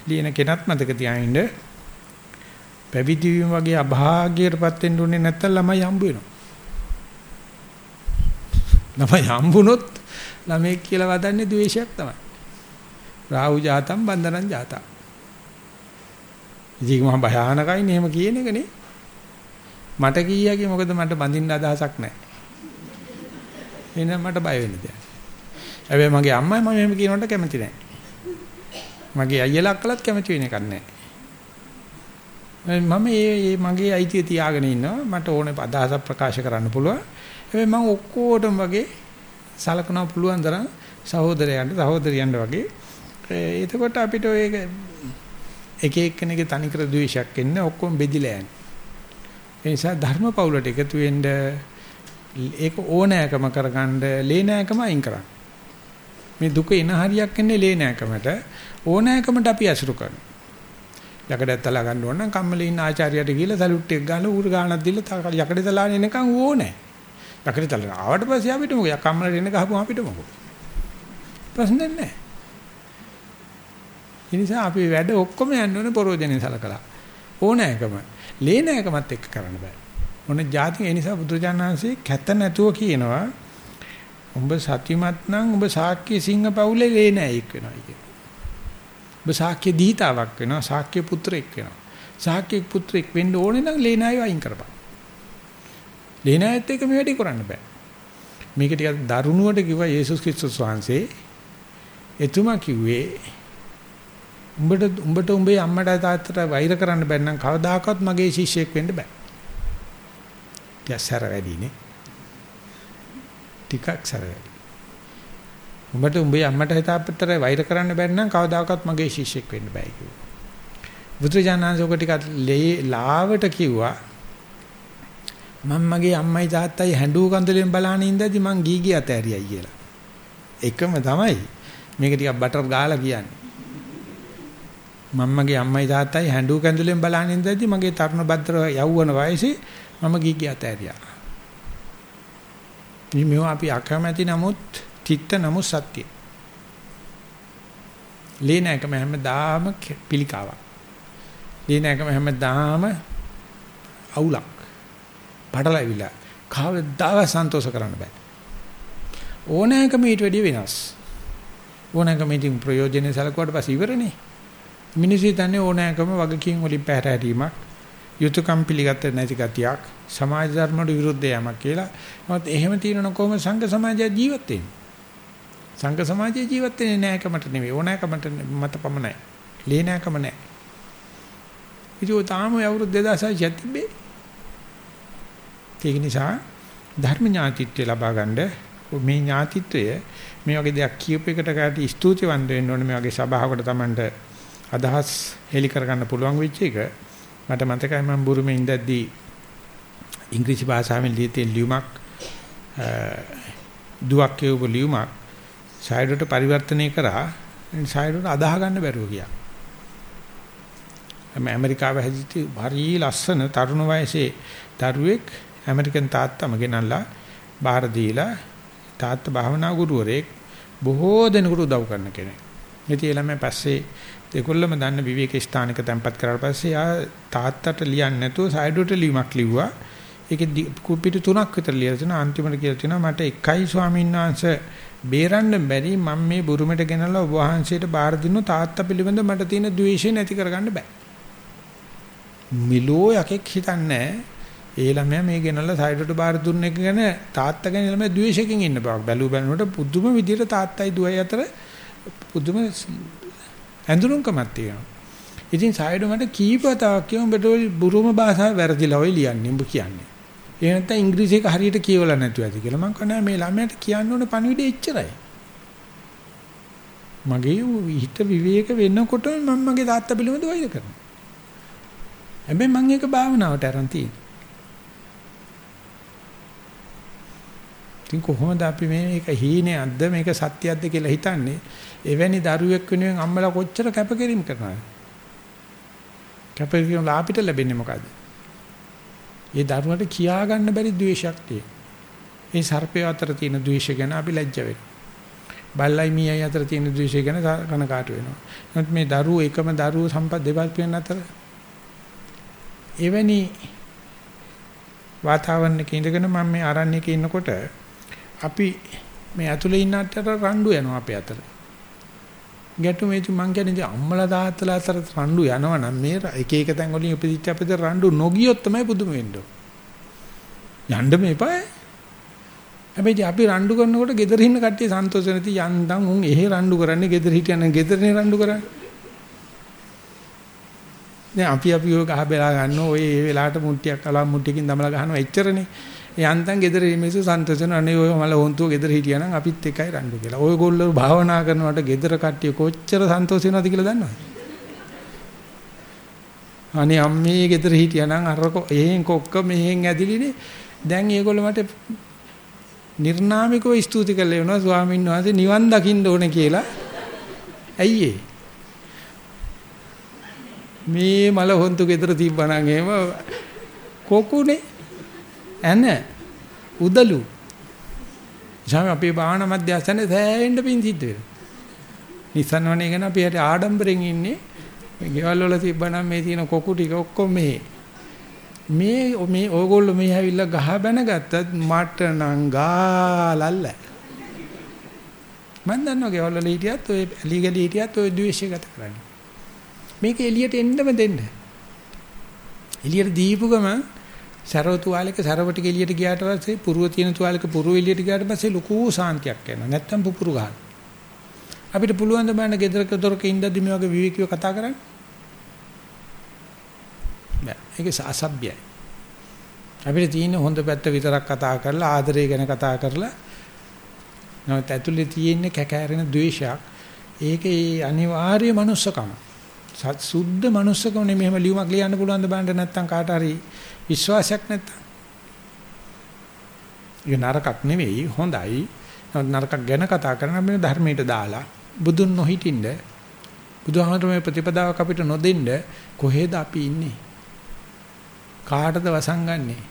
ලියන කෙනත් මතක තියාගන්න පැවිදි වීම වගේ අභාග්‍යයටපත් වෙන්න උනේ නැත්තම් ළමයි හම්බ වෙනවා. ළමයි හම්බුනොත් ළමයි කියලා වදන්නේ ද්වේෂයක් තමයි. රාහු ජාතම් බන්ධනං ජාතම්. ඉතින් මම භයානකයි නෙම කියන එකනේ. මට කීයගේ මොකද මට බඳින්න අදහසක් නැහැ. එහෙනම් මට බය වෙන්න දෙයක්. හැබැයි මගේ අම්මයි මම එහෙම කියනකොට කැමති නැහැ. මගේ අයියලා අක්කලත් කැමති වෙන එකක් නැහැ. මම මේ මගේ අයිතිය තියාගෙන ඉන්නවා මට ඕනේ අදහසක් ප්‍රකාශ කරන්න පුළුවන්. හැබැයි මම ඔක්කොටම වගේ සලකනවා පුළුවන් තරම් සහෝදරයන්ට සහෝදරියන්ට වගේ. එතකොට අපිට ඔය එක එක්කෙනෙක්ගේ තනිකර ද්වේෂයක් එන්නේ ඔක්කොම බෙදිලා යන්නේ. ඒ නිසා ධර්ම පවුලට එකතු වෙන්න ඒක ඕනෑකම කරගන්න ලේනෑකම අයින් කරන්න. මේ දුක එන හරියක් එන්නේ ලේනෑකමට ඕනෑකමට අපි අසුරු කරනවා. යකඩයක් තලා ගන්න ඕන නම් කම්මලේ ඉන්න ආචාර්යයට ගිහලා සලුට් එක ගාලා ඌර ගානක් දීලා යකඩ තලාගෙන එනකන් ඕනේ. යකඩ තලා ආවට පස්සේ අපිට මොකද කම්මලේ එන ගහපුවම අපිට මොකද? ප්‍රශ්නේ නැහැ. ඒ නිසා අපි වැඩ ඔක්කොම යන්න ඕනේ පරෝජනේ සලකලා. ඕනෑකම. ලේනෑකමත් එක්ක කරන්න බෑ. මොන જાති ඒ නිසා බුදුජානනාංශේ කැත නැතුව කියනවා උඹ සතිමත් නම් උඹ ශාක්‍ය සිංහ පවුලේ ලේ නෑ එක් වෙනවා කියන. උඹ ශාක්‍ය දීතාවක් වෙනවා ශාක්‍ය පුත්‍රෙක් වෙනවා. ශාක්‍ය පුත්‍රෙක් වෙන්න ඕනේ නම් ලේ නෑව අයින් කරපන්. ලේ නෑත් එක මේ වැඩේ කරන්න බෑ. මේක ටිකක් දරුණුවට කිව්වා යේසුස් ක්‍රිස්තුස් වහන්සේ. එතුමා කිව්වේ උඹට උඹට උඹේ අම්මට තාත්තට වෛර කරන්න බැන්න නම් කවදාකවත් මගේ ශිෂ්‍යෙක් වෙන්න බෑ. යසර වැඩිනේ. ටිකක් සර වැඩි. උඹට උඹේ අම්මට තාත්තට වෛර කරන්න බැන්න නම් කවදාකවත් මගේ ශිෂ්‍යෙක් වෙන්න බෑ කිව්වා. බුදුජානනාංශෝක ටිකක් ලාවට කිව්වා මම මගේ අම්මයි තාත්තයි හැඬු කඳුලෙන් බලහන් ඉඳදී මං ගී ගිය අතෑරියයි කියලා. එකම තමයි. මේක ටිකක් බටර් ගාලා කියන්නේ. මම්මගේ අම්මයි තාත්තයි හැඬු කඳුලෙන් බලහන් ඉඳදී මගේ තරුණ භද්‍ර යෞවන වයසේ මම ගී ගිය අතෑරියා. මේ මේවා අපි අකමැති නමුත් තිත්ත නමුත් සත්‍ය. ලේනකම හැමදාම පිළිකාවක්. ලේනකම හැමදාම අවුලක්. පටලවිලා කවදාව සන්තෝෂ කරන්න බෑ. ඕනෑකම ඊට වැඩිය වෙනස්. ඕනෑකම ඉතින් ප්‍රයෝජනෙ සලකුවට පස්සේ ඉවරනේ. මිනිස්සු තන්නේ ඕනෑකම වගකීම් වලින් පැහැර හැරීමක් යුතුයකම් පිළිගත්තේ නැති ගතියක් සමාජ ධර්මවලට විරුද්ධ යමක් කියලා. මොකද එහෙම තියෙනන කොහොම සංඝ සමාජය ජීවත් වෙන්නේ? සංඝ සමාජයේ ජීවත් වෙන්නේ නෑකමට නෙවෙයි ඕනෑකමට මත පමණයි. ලේනෑකම නෑ. ඉතින් තාම අවුරුදු 2000 යතිබේ. ඒක නිසා ධර්ම ඥාතිත්වය ලබා ගන්න මේ ඥාතිත්වය මේ වගේ දෙයක් කියූප එකට කාට ස්තුතිවන්ත වෙන්න ඕනේ මේ වගේ සභාවකට Tamanට අදහස් හෙලි කරගන්න පුළුවන් වෙච්ච එක මට මතකයි මම බුරුමේ ඉඳද්දී ඉංග්‍රීසි භාෂාවෙන් ලියතේ ලියුමක් දුවක් කියවපු ලියුමක් සයිඩට පරිවර්තනය කරා සයිඩට අදාහ ගන්න බැරුව ගියා. මම ඇමරිකාවේ හැදිච්ච හරි ලස්සන තරුණ වයසේ දරුවෙක් ඇමරිකන් තාත්තම ගෙනල්ලා බාහිර දීලා තාත්තා භාවනා ගුරුවරයෙක් බොහෝ දෙනෙකුට උදව් කරන කෙනෙක්. ඉතින් ළමයා පස්සේ ඒගොල්ලම දන්න විවේක ස්ථානක තැන්පත් කරලා පස්සේ ආ තාත්තට ලියන්නේ නැතුව සයිඩුවට ලියුමක් ලිව්වා. ඒකේ කුපිටු තුනක් විතර ලියලා තිනවා අන්තිමට කියලා තිනවා මට එකයි ස්වාමීන් වහන්සේ බේරන්න බැරි මම මේ බුරුමෙට ගෙනල්ලා ඔබ වහන්සේට බාර දුන්නු තාත්තා පිළිබඳ මට තියෙන ද්වේෂය නැති කරගන්න බෑ. මිලෝ යකෙක් හිතන්නේ ඒ ළමයා මේ ගෙනල්ලා සයිඩට බාර දුන්න එක ගැන තාත්තා ගැන ළමයා ද්වේෂයෙන් ඉන්න බවක් බැලු බැලනකොට පුදුම විදිහට තාත්තයි දුවයි අතර පුදුම ඇඳුරුම්කමක් තියෙනවා. ඉතින් සායඩෝ මට කීපතාවක් කියමු උඹට බුරුම භාෂාව වැරදිලා ඔය ලියන්නේ උඹ කියන්නේ. ඒ නැත්නම් ඉංග්‍රීසි එක හරියට කියවලා නැතුව ඇති කියලා මම කනවා මේ ළමයාට කියන්න ඕන පණිවිඩය එච්චරයි. මගේ හිත විවේක වෙනකොට මම මගේ තාත්තා පිළිබඳව වෛර කරනවා. හැබැයි මම ඒක භාවනාවට අරන් තියෙනවා. ඉතින් කොහොමද අපි මේක හීනයක්ද මේක සත්‍යයක්ද කියලා හිතන්නේ එවැනි දරුවෙක් වෙනුවෙන් අම්මලා කොච්චර කැපකිරීම කරනවද? කැපකිරීම ලාපිට ලැබෙන්නේ මොකද්ද? ඒ දරුවට කියා ගන්න බැරි ද්වේෂයක් තියෙන ඒ සර්පය අතර තියෙන ද්වේෂය ගැන අපි ලැජ්ජ වෙනවා. බල්ලයි මීයයි අතර තියෙන ද්වේෂය ගැන කනකාට වෙනවා. නමුත් මේ දරුවෝ එකම දරුවෝ සම්පත් දෙපළපියන් අතර එවැනි වාතාවරණයක ඉඳගෙන මම මේ ආරණ්‍යක ඉන්නකොට අපි මේ ඇතුලේ ඉන්න අතර රණ්ඩු යනවා අපේ අතර. ගැටු මේතු මං කියන්නේ අම්මලා තාත්තලා අතර රණ්ඩු යනවා නම් මේ එක එක තැන් වලින් උපදිච්ච අපිට රණ්ඩු නොගියොත් තමයි පුදුම වෙන්නේ. යන්න මේපා. හැබැයි අපි රණ්ඩු කරනකොට ගෙදර ඉන්න කට්ටිය සන්තෝෂ නැති යන්තම් උන් එහෙ රණ්ඩු කරන්නේ ගෙදර හිටියන ගෙදරනේ රණ්ඩු කරන්නේ. දැන් අපි අපි ඔය ගහ බෙලා ගන්න ඔය ඒ වෙලාවට මුට්ටියක් අලා මුට්ටියකින් දමලා ගහනවා එච්චරනේ. යන්තම් ගෙදර මිනිස්සු සන්තෝෂන අනේ ඔය මල හොන්තුව ගෙදර හිටියානම් අපිත් එකයි රණ්ඩු කියලා. ඔයගොල්ලෝ භාවනා කරනකොට ගෙදර කට්ටිය කොච්චර සන්තෝෂ වෙනවද කියලා දන්නවද? අනේ අම්මේ ගෙදර හිටියානම් අරක එහෙන් කොක්ක මෙහෙන් ඇදිලිනේ. දැන් ඒගොල්ලෝ මට නිර්නාමිකව ස්තුති කළේ වෙනවා ස්වාමීන් වහන්සේ නිවන් දකින්න ඕනේ කියලා. ඇයි ඒ? මේ මල හොන්තු ගෙදර තිබ්බනම් එහෙම කොකුනේ ඇන උදලු ජාම අපේ භාවනා මධ්‍යස්ථානේ සෑහෙන්න පිං සිද්ධ වෙනවා. නිසන් වනේ ගැන අපි හරි ආඩම්බරෙන් ඉන්නේ. මේ ගෙවල් වල තිබ්බනම් මේ තියෙන කොකු ටික ඔක්කොම මේ මේ මේ ඕගොල්ලෝ මේ ඇවිල්ලා ගහ බැන ගත්තත් මට නම් ගාලල්ල. මම දන්නවා ගෙවල් වල හිටියත් ඔය ඇලි ගලි හිටියත් ඔය ද්වේෂය ගත කරන්නේ. මේක එළියට එන්නම දෙන්න. එළියට දීපු ගමන් සරව තුවාලයක සරව ටික එළියට ගියාට පස්සේ පුරුව තියෙන තුවාලයක පුරුව එළියට ගියාට පස්සේ ලොකු සාන්තියක් එනවා. නැත්තම් පුපුරු ගන්න. අපිට පුළුවන් ද බලන්න ගෙදරක දොරක ඉඳද්දි මේ වගේ විවේකීව කතා කරන්න? බෑ. ඒක අසභ්‍යයි. අපිට තියෙන හොඳ පැත්ත විතරක් කතා කරලා ආදරය ගැන කතා කරලා නමුත් ඇතුලේ තියෙන කැකෑරෙන ද්වේෂයක් ඒකේ අනිවාර්ය මනුස්සකම. සුද්ධ මනුස්සකම නෙමෙයි මෙහෙම ලියුමක් ලියන්න පුළුවන් ද බලන්න නැත්තම් කාට හරි විශ්වාසයක් නැත්තම්. ඒක නරකක් නෙවෙයි හොඳයි. නමුත් නරකක් ගැන කතා කරන අපේ ධර්මයට දාලා බුදුන් නොහිටින්න බුදුහාමරේ ප්‍රතිපදාවක් අපිට නොදෙන්න කොහෙද අපි ඉන්නේ? කාටද වසංගන්නේ?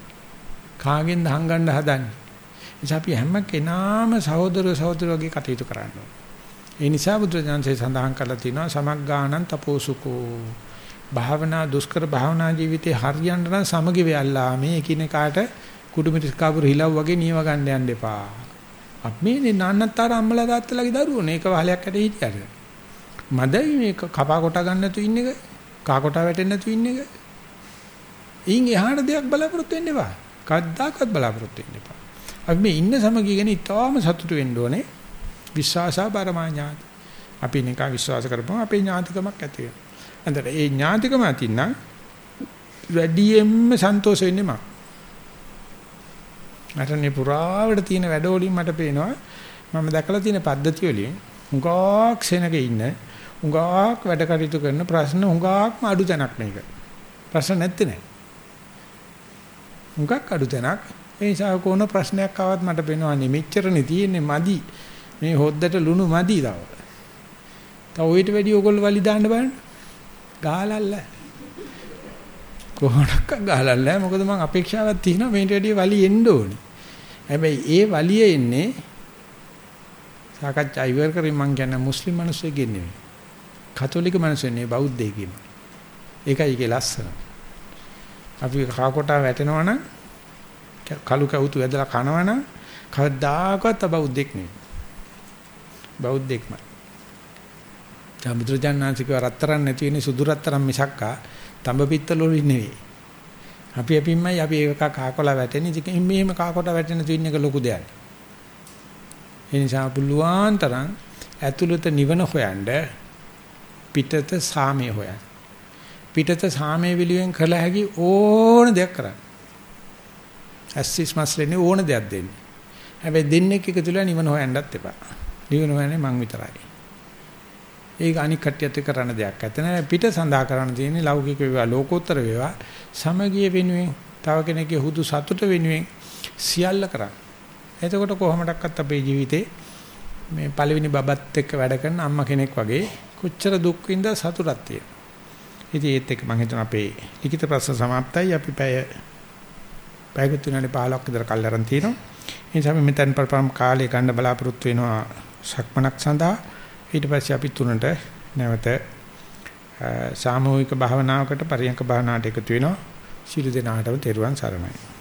කාගෙන්ද හංගන්න හදන්නේ? නිසා අපි හැම කෙනාම සහෝදර සහෝදරයෝගේ කටයුතු කරන්න ඒ නිසා බුදුරජාණන්සේ සඳහන් කරලා තිනවා සමග්ගාණං තපෝසුකෝ භාවනා දුෂ්කර භාවනා ජීවිතේ හරියන්න නම් සමගි වෙයල්ලා මේ එකිනෙකාට කුඩුමිටිස් කාපුර හිලව් වගේ නියව ගන්න යන්න එපා. අපි මේ නාන්නතර අම්මලා තාත්තලාගේ දරුවෝ මේක වහලයක් ඇට හිටියට. මදයි මේ කපා කොට ගන්න නැතු ඉන්න එක, කා කොට වැටෙන්න නැතු ඉන්න එක. ඊන් එහාට දෙයක් බලාපොරොත්තු වෙන්න එපා. කවදාකවත් බලාපොරොත්තු වෙන්න එපා. අපි මේ ඉන්න සමගිය ගැන ඉතාම සතුටු වෙන්න ඕනේ. විශ්වාසා පරමාඥාති. අපි නිකන් විශ්වාස කරපුවම අපේ ඥාතිකමක් ඇති වෙනවා. අන්තර ඒ ඥාතිකම අතින් නම් වැඩියෙන්ම සන්තෝෂ වෙන්නේ මම. මටනේ පුරාවට තියෙන වැඩ වලින් මට පේනවා මම දැකලා තියෙන පද්ධතිය වලින් හුඟක් සෙනගේ ඉන්න හුඟක් වැඩ කටයුතු කරන ප්‍රශ්න හුඟක්ම අඩු තැනක් මේක. ප්‍රශ්න නැත්තේ නෑ. හුඟක් අඩු තැනක් ඒ නිසා කොන ප්‍රශ්නයක් ආවත් මට පේනවා මෙච්චරනේ තියෙන්නේ මදි. මේ හොද්දට ලුණු මදි තව. තව ඊට වැඩි ඕගොල්ලෝ වලි දාන්න බලන්න. ගාලල්ල. කොහොමඩක්ක ගාලල්ල මොකද මම අපේක්ෂාවක් තියෙනවා මේට වැඩි වලි එන්න ඕනේ. හැබැයි ඒ වලිය එන්නේ සාකච්ඡා ඉවර කරමින් මම කියන්නේ මුස්ලිම් මිනිස්සුෙක් නෙවෙයි. කතෝලික මිනිස්සුනේ බෞද්ධයෙක් ඒකයි ඒකේ ලස්සන. අපි කාකොටා වැටෙනවා නම් කලු කවුතු වැදලා කනවනම් කවදාකවත් බෞද්ධෙක් නෙවෙයි. බෞද්ධෙක්මයි. දැන් බුදුරජාණන්සේක රත්තරන් නැති වෙන්නේ සුදු රත්තරන් මිසක්කා තඹ පිත්තල වලින් නෙවෙයි. අපි අපින්මයි අපි ඒක කාකොල වැටෙන ඉතින් මෙහෙම කාකොට වැටෙන තුින් එක ලොකු දෙයක්. ඒ නිසා පුළුවන් තරම් ඇතුළත නිවන හොයන්න පිටත සාමය හොයන්න. පිටත සාමය විලියෙන් කළ හැකි ඕන දෙයක් කරන්න. ඇස්සිස් මස්ලෙන්නේ ඕන දෙයක් දෙන්නේ. හැබැයි දෙන්නෙක් එකතු වෙලා නිවන හොයන්නත් එපා. නිවන හොයන්නේ මං විතරයි. ඒක අනික් කට්ටියත් එක්ක කරන්න දෙයක් නැත්නම් පිට සඳහා කරන්න තියෙන්නේ ලෞකික වේවා ලෝකෝත්තර වේවා සමගිය වෙනුවෙන් තව කෙනෙක්ගේ හුදු සතුට වෙනුවෙන් සියල්ල කරන්න. එතකොට කොහොමඩක්වත් අපේ ජීවිතේ මේ පළවෙනි බබත් එක්ක වැඩ කරන අම්මා කෙනෙක් වගේ කොච්චර දුක් විඳ සතුටක් තියෙනවා. ඉතින් ඒත් එක්ක මම හිතන අපේ ලිඛිත ප්‍රශ්න સમાප්තයි අපි පැය පැයකට විනාඩි 15ක් විතර කල් අරන් තිනවා. ඒ නිසා අපි මෙතෙන් පරපරම් කාලය ගන්න බලාපොරොත්තු වෙනවා සක්මනක් සඳහා. ඊට පස්සේ අපි තුනට නැවත සාමූහික භාවනාවකට පරියන්ක භාවනාවට එකතු වෙනවා. ශිළු දෙනාටම තෙරුවන් සරණයි.